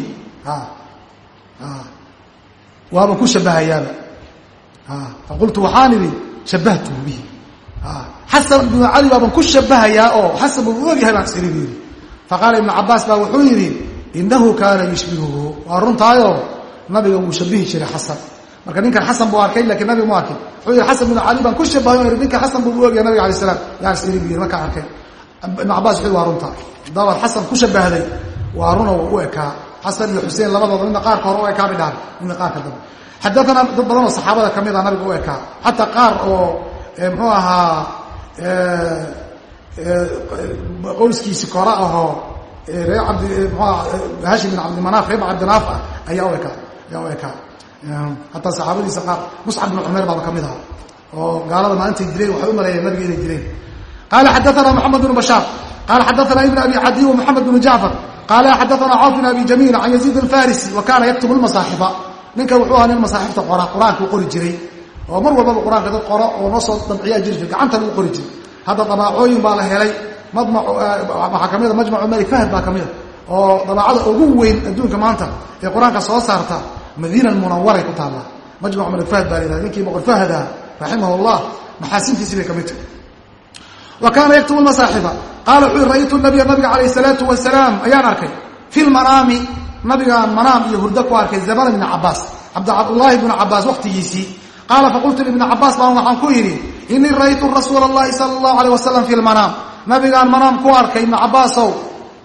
Waaba ku shabahayaaba. Faqultu waxaan idhi shabbahtuhu bihi. Xasan binu cali baaban ku shabahayaa oo xasan buu u ogyahay baan isiri bu yidhi. Faqaala ibnu cabaas baa wuxuu yidhi inahu kaana yushbihuhu. Waa runtaayo nabiga wuu shabihi jiray xasan. Marka ninkan xasan buu arkay lakiin nabiga mu arkin wuxuu yidhi xasan binu cali baan ku shabahay o ninka xasan buu u ogyahay nabiga alay slam yaa isiri bu yidhi markaan arkay. Ibnu cabas wuxuu waa runta. Dabaad xasan ku shabahday. Waa runa u ekaa. Xasan iyo xuseen labadooda midna qaarka hore u ekaa bay dhahan midna qaarka dambe xadaana dad badan oo saxaabada ka mid a nabiga u ekaa. Xataa qaar oo muxuu ahaa qowskiisi kora ahoo ree abdi mxua hashim bin cabdimanaaf reer cabdinaaf ah ayaa u ekaa ayaa u ekaa hataa saxaabadiisa qaar muscab bin cumayr baaba ka mid aha oo gaalada maalintay dileen waxay u maleeyeen nabiga inay dileen qaala xadaana moxamed bnu bashaar. Qaala xadaana ibn abi cadiy moxamed bnu jacfar qaala xadaana cawf bin abi jamiil can yaziid alfarisi wa kaana yaktubu lmasaaxifa ninkan wuxuu ahaa nin masaaxifta qora qur'aanka u qori jiray. Oo mar walbaba qur'aanka dad qoro oo noo soo dabciyaa gacanta lagu qori jiray. Hadda dabaacooyin baa la helay. Waxaa kamida majmacu malik fahd baa kamida oo dabaacada ugu weyn adduunka maanta ee qur'aanka soo saarta madiina munawaray ku taallaa. Majmacu malik fahd baa la yihahda ninkii boqor fahda raximah llah maxaasintiisii bay ka mid tahay. Wa kaana yaktubu masaaxifa qaala wuxuu ra'aytu nabiya nabiga calayh salaatu wasalaam ayaan arkay. Fi lmanaami nabigaan manaam iyo hurdo ku arkay zamana ibni cabaas cabdulaahi bnu cabaas waqtigiisii. Qaala faqultu libni cabaas baan waxaan ku yidhi inii ra'aytu rasuula allahi sala allahu aleyh wasalam fi lmanaam nabigaan manaam ku arkay ibnu cabaasow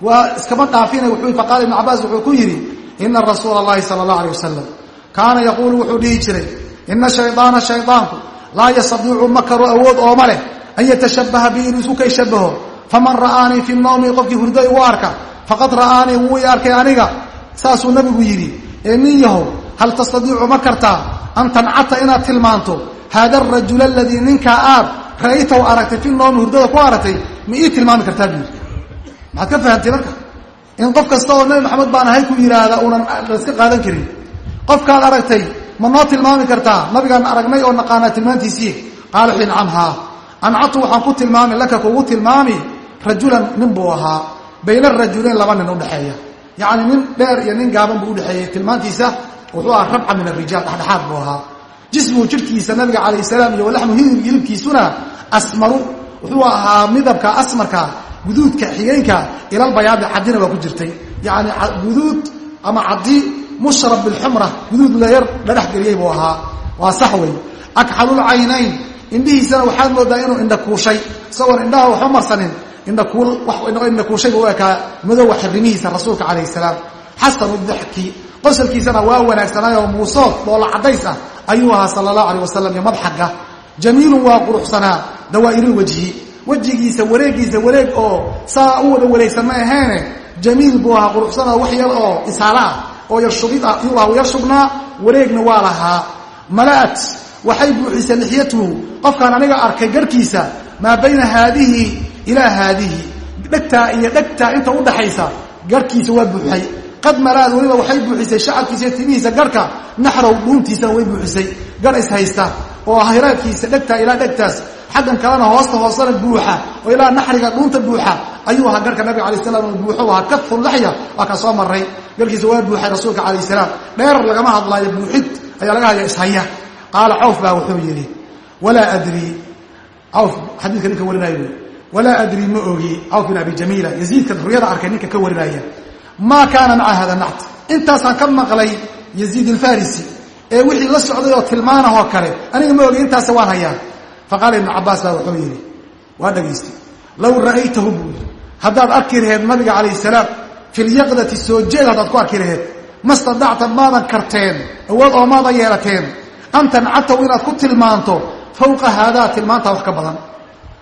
waa iskama dhaafina faqaala ibnu cabaas wuxuu ku yidhi ina rasuula allahi sala allah aleyh wasalam kaana yaquulu wuxuu dhihi jiray ina shaydaana shaydaanku laa yastadiicu makaru awood ooma leh an yatashabaha bi inuu isu kay shabaho faman ra'aanii fi nawmi qofkii hurdo igu arka faqad ra'aanii wuu i arkay aniga. Saasuu nabigu yidhi ee nin yahow hal tastadiicu ma kartaa an tancata inaad tilmaanto? Haada arajula aladii ninkaa aad ra'aytahu aragtay fi noomi hurdada ku aragtay ma ii tilmaami kartaa? Buu yidhi maxaad ka fahamtay marka in qof kasta oo nabi maxamed baan ahay ku yidhaahda uunan iska qaadan karin. Qofkaad aragtay ma noo tilmaami kartaa nabigaan aragnay oo naqaanaa tilmaantiisii? Qaala wuxuu nacam haa ancatu waxaan ku tilmaami laka kugu tilmaami rajulan nin buu ahaa bayna rajulayn laba nin udhexeeya yacni nin dheer iyo nin gaaban buu udhexeeyey tilmaantiisa wuxuu ahaa rabca min arijaal dhexdhexaad buu ahaa. Jismuhu jirhkiisa nabiga calayh salaam iyo walaxmu hilibkiisuna asmaru wuxuu ahaa midabka asmarka guduudka xigeenka ilalbayaadi cadina waa ku jirtay. Yacni guduud ama caddi mushrab bilxumra guduud layar dhadhex geliyey buu ahaa. Waa sax wey akxalulcaynayn indhihiisana waxaad moodaa inuu indhakuushay isagoon indhaha waxba marsanin indhakuushay buu u ekaa madowa xirimihiisa rasuulka calayh salaam. Xasanu dixki qosalkiisana waa wanaagsanaayo muusood dhoola cadays ah ayuu ahaa sala allahu aleyh wasalam iyo madxaga jamiilun waa quruxsanaa dawaa'irulwajhi wejigiisa wareegiisa wareeg oo saa u wada wareegsan ma aheene jamiil buu ahaa quruxsanao wax yar oo isaala ah oo yarshubid ah yuu lahaa yar shubnaa wareegna waa lahaa. Mala'at waxay buuxisay lixyatuhu. Qofkaan aniga arkay garhkiisa maa bayna haadihi ilaa haadihi. Dhegtaa iyo dhegtaa inta udhaxaysa garhkiisa waa buuxay. Qad malaad weliba waxay buuxisay shacabkiisa iyo timihiisa garhka naxrow dhuuntiisana way buuxisay. Gar ishaysta oo hayraadkiisa dhegtaa ilaa dhegtaas xaggan kalena hoosta hoosena buuxa oo ilaa naxriga dhuunta buuxa ayuu ahaa garhka nabiga alay slam buuxu ahaa kafu laxya waa kaa soo maray garhkiisa waa buuxay rasuulka calayh salaam. Dheer lagama hadlaayo buuxid ayaa laga haya ishaya. Qaala cawf baa wuxuu yidhi walaa adrii cawf xadiidka ninka warinaayo walaa adrii ma ogi. Cawf bin abi jamiila yaziidka ruyada arkay ninka ka warinaya maa kaana maca hada nact intaasaan ka maqlay yaziid alfarisi ee wixii la socday oo tilmaanahoo kale aniga ma ogi intaase waan hayaa faqaala ibnu cabaas baa wuxuu yidhi waa dhagaystay low ra'aytahu buu yidhi haddaad arki laheed nabiga calayh salaam fi lyaqdati soo jeed haddaad ku arki laheed ma stadacta maadan karteen awood oo maadan yeelateen. An tancataw inaad ku tilmaanto fawqa haadaa tilmaantaa wax ka badan.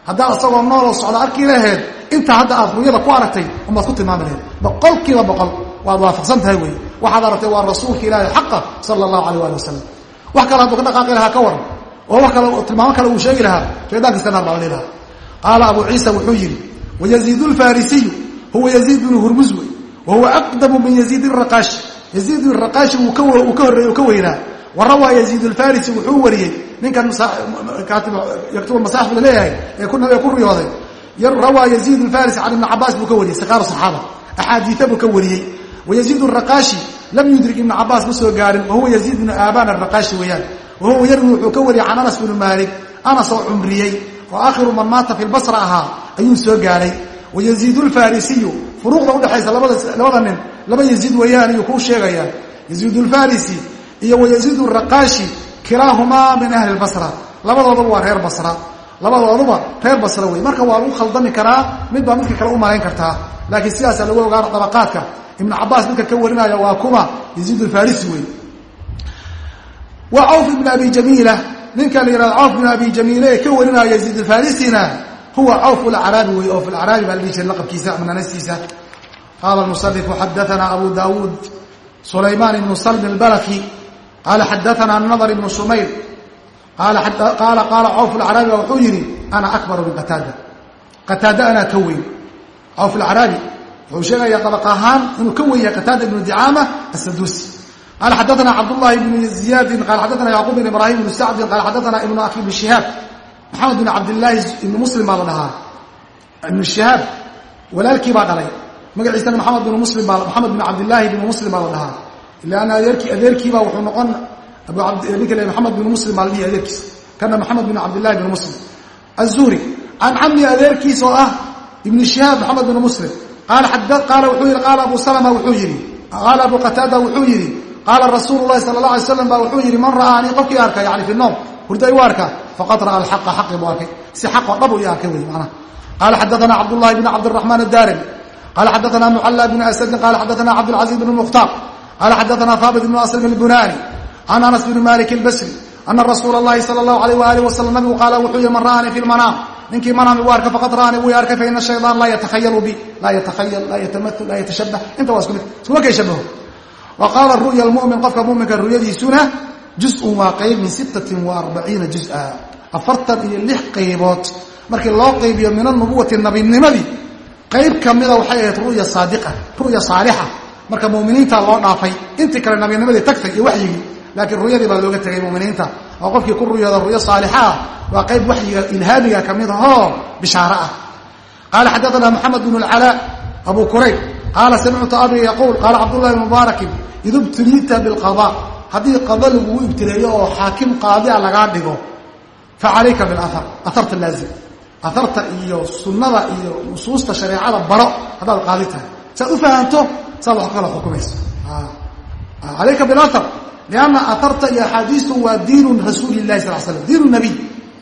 Haddaad isagoo nooloo socda arki laheed intaa hadda aad ruyada ku aragtay umaad ku tilmaami laheed boqol kiiba boqol. Waad waafaqsan tahay wey waxaad aragtay waa rasuulka ilaahi xaqa sala allahu alayh ali wasalam wax kale hadduu ka dhaqaaqi lahaa ka waran oo wax kale tilmaamo kale uu sheegi lahaa shaydaankiisa naar baa la lahaa. Qaala abu ciisa wuxuu yidhi wayaziid lfarisiyu huwa yaziid bnu hurmuz wey wa aqdamu min yaziid raqaashi yaziid raqaashi uu ka horreeyey uu ka weynaa. Wa rawaa yaziid wuxuu wariyey ninkan yaktubu masaaxif la leeyahay ee ku riyooday. Rawaa yaziid alfarisi can ibni cabaas buu ka wariyey siqaaru saxaaba. Axaadiia buu ka wariyey. Wayaziid araqaashi lam yudrik ibna cabaas ma soo gaarin wahuwa yaziid bnu aabaan araqaashi weeyaan wahuwa yarwi wuxuu ka wariyey can anas bnu maalik. Anas oo cumriyey oo aakhiru man maata fi lbasra ahaa ayuu soo gaadhay wayaziid lfarisiyu furuuqda udhexaysa labada nin laba yaziid weeyaan ayuu kuu sheegaya. Yaziid lfarisi iyo wayaziid raqaashi kilaahumaa min ahli lbasra labadooduba waa reer basra. Labadooduba reer basra wey marka waa lagu khaldami karaa mid baa midka kale u malayn kartaa. Laakiin sidaasaa lagu ogaana dabaqaadka ibnu cabaas midka ka warinaya waa kuma. Yaziid alfarisi wey wa cawf ibn abi jamiila ninka la yihahdo cawf ibn abi jamiile ee ka warinaya yaziid alfarisina huwa cawf lacraabi wey oo filacraabi baa la dhihi jiray laqabkiisa ama nanasiisa. Qaala musanifu xadaana abu daawuud sulaymaan ibnu salm albalaki qaala xadaana nadr ibnu shumayr qaala qaala cawf alacraabi baa wuxuu yidhi ana akbaru min qataada. Qataada anaa ka weyn. Cawf alacraabi wuxuu sheegayaa dabaq ahaan inuu ka weyn yahay qataada ibnu dicaama asaduusi qaala xadaana cabdullahi ibnu ziyaadin qaala xadaana yacquub ibn ibraahim ibnu sacdin qaala xadaana ibnu akhi ibni shihaab maxamed bin cabdillaahi ibnu muslim baa la dhahaa ibnu shihaab walaalkii baa dhalay magaciisana maxamed bin muslim baa maxamed bin cabdillaahi ibnu muslim baa la dhahaa ilaana adeerkii adeerkiibaa wuxuu noqon ninka le maxamed bin muslim baa la dhihi adeerkiisa kana maxamed bin cabdillahi bin muslim azuhri can cami adeerkiis oo ah ibnu shihaab maxamed bin muslim qaala wuxuu yidhi qaala abu salama wuxuu yidhi qaala abu qataada wuxuu yidhi qaala rasuulu lahi sala la alay slam ba wuxuu yidhi man ra'aanii qofkii arka yani fi noom hurda igu arka faqad ra'a alxaqa xaqi buu arkay si xaqoo dhab uu i arkay wey manaa qaala xadaana cabdullahi bn cabdiraxmaan addarimi qaala xadaana mucalla bn asadin qaala xadaana cabdilcaziz bn mukhtaar qaala xadaana haabit ibn aslam albunani can anas bn malik albasri ana rasuula اllahi sala اllahu alayh waalih wasalam nabigu qaala wuxuu yihi man ra'anii fi lmanaam ninkii manaam igu arka faqad ra'anii wuu i arkay faina shaydaan laa yatakhayalu bi laa yatakhayal laa yatamatul laa yatashabah inta waa isku mid iskuma kay shabaho wa qaala ru'ya lmu'min qofka muminka ruyadiisuna juzun waa qayb min sittatin wa arbaciina juz-a afartan iyo lix qaybood markii loo qaybiyo min anubuwati nabinimadii qayb kamida waxay ahayd ru'ya saadiqa ru'ya saalixa marka muminiinta loo dhaafay intii kale nabinimadii tagtay iyo waxyigii laakiin ruyadii baa looga tegay muminiinta oo qofkii ku ruyooda ruyo saalixa ah waa qayb waxyiga ilhaamiga ka mid ahoo bishaare ah qaala xadaana moxamed bn اlcalaa abu kurayb qaala samictu abi yaquul qaala cabdullahi mubaarakin id ibtuliita haddii qada lagugu ibtileeyo oo xaakim qaadia lagaa dhigo fa calayka bilaar aarta laazim aarta iyo sunnada iyo nusuusta shareecada baro haddaad qaadi tahay saad u fahanto saad wax kala xukumayso calayka bilaar lianna aarta iyo axaadiistu waa diinu rasuuli lahi sal slam diin nabiy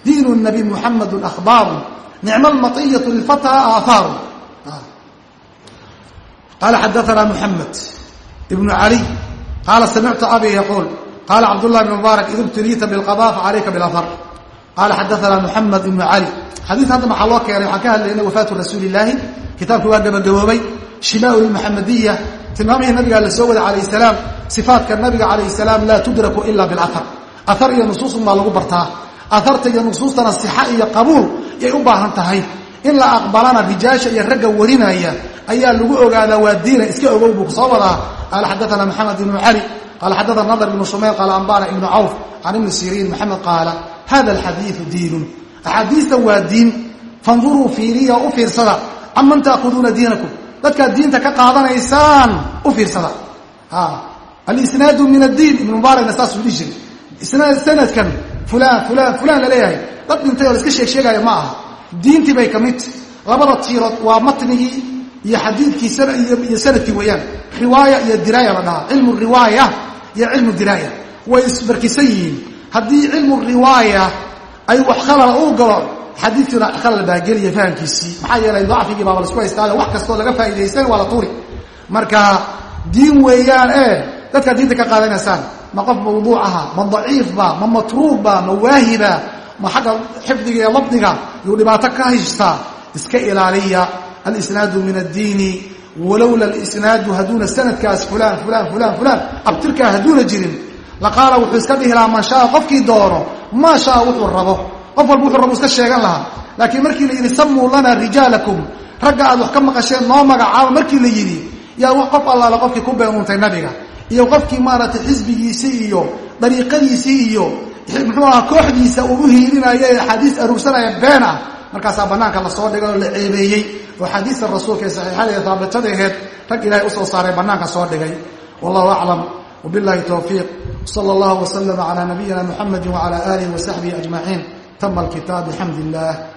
diin nabiy muxamadu ahbaaru nicma almatiyatu lilfata aahaaru qaala xadaana muxamed ibnu caliy qaala samictu abi yaquul qaala cabdullahi bn mubaarak id ibtuliita bilqada facalayka bilaar qaala xadaana muxamed ibnu cali. Xadiidka hadda maxaa loo keenay? Waxaan ka hadlaynay wafaatu rasuuli illaahi kitaabkii waa gabagaboobay. Shimaau lmuxamadiya tilmaamihii nabiga la soo wada calayh salaam. Sifaatka nabiga calayh salaam laa tudraku ila bilaar aar iyo nusuusun baa lagu bartaa. Aarta iyo nusuustana sixa iyo qabuul yay u baahan tahay. In la aqbalana rijaasha iyo ragga warinaya ayaa lagu ogaadaa waa diina iska ogow buu soo wadaa. Qaala xadaana maxamed ibnu cali qaala xadaana nadr ibnu shumayr qaala ambana ibnu cawf can ibni siriin maxamed qaala hada alxadiidu diinun. Axaadiistan waa diin. Fanduruu fiiriya u fiirsada. Canman taakuduuna diinakum? Dadkaad diinta ka qaadanaysaan u fiirsada. Alisnaadu min addiin. Ibnu mubaarakna saasuu dhihi jiray. Sanadkan fulaan fulaan fulaan la leeyahay dad dhintay oo la iska sheeg sheegaya ma aha. Diintii bay ka mid. Labada tiirood waa matnigii iyo xadiidkiisana iyo sannadkii weeyaan. Riwaaya iyo diraaya la dhahaa. Cilmu riwaaya iyo cilmu diraaya. Way isbarkisan yihiin. Haddii cilmu riwaaya ay wax khalala uu galo xadiidkiina khalal baa geliya fahamkiisii. Maxaa yeelay dacfigii baaba la isku haystaayo wax kastoo laga faa'idaystan waa la tuuri. Marka diin weeyaan ee dadkaad diinta ka qaadanaysaan ma qof mawduuc aha ma daciifba ma matruubba ma waahiba ma xagga xifdiga iyo labdiga yuu dhibaato ka haystaa iska ilaaliya alisnaadu min addiini walowla alisnaadu hadduuna sanadkaas fulaan fulaan fulaan fulaan. Abtirkaa hadduuna jirin. Laqaala wuxuu iska dhihi lahaa man shaa qofkii doono maa shaa wuxuu rabo. Qof walba wuxuu rabo iska sheegan lahaa. Laakiin markii la yidhi samuu lana rijaalakum. Ragga aad wax ka maqasheen noo magacaaba. Markii la yidhi yaa qof allaala qofkii ku beenuuntay nabiga iyo qofkii maaragtay xisbigiisii iyo dariiqadiisii iyo muxuu ahaa kooxdiisa uu u hiilinaya ee axaadiis aruursanaya been ah markaasaa bannaanka la soo dhigay oo la ceebeeyey. Oo xadiista rasuulka ee saxiixada ee daabitaday aheyd rag ilaahay u soo saaray bannaanka soo dhigay. Wallahu aclam wbillahi towfiiq sala allahu waslama calaa nabiyina muxamedi wacala aalihi wasaxbihi ajmaciin. Tama alkitaab bixamdi illah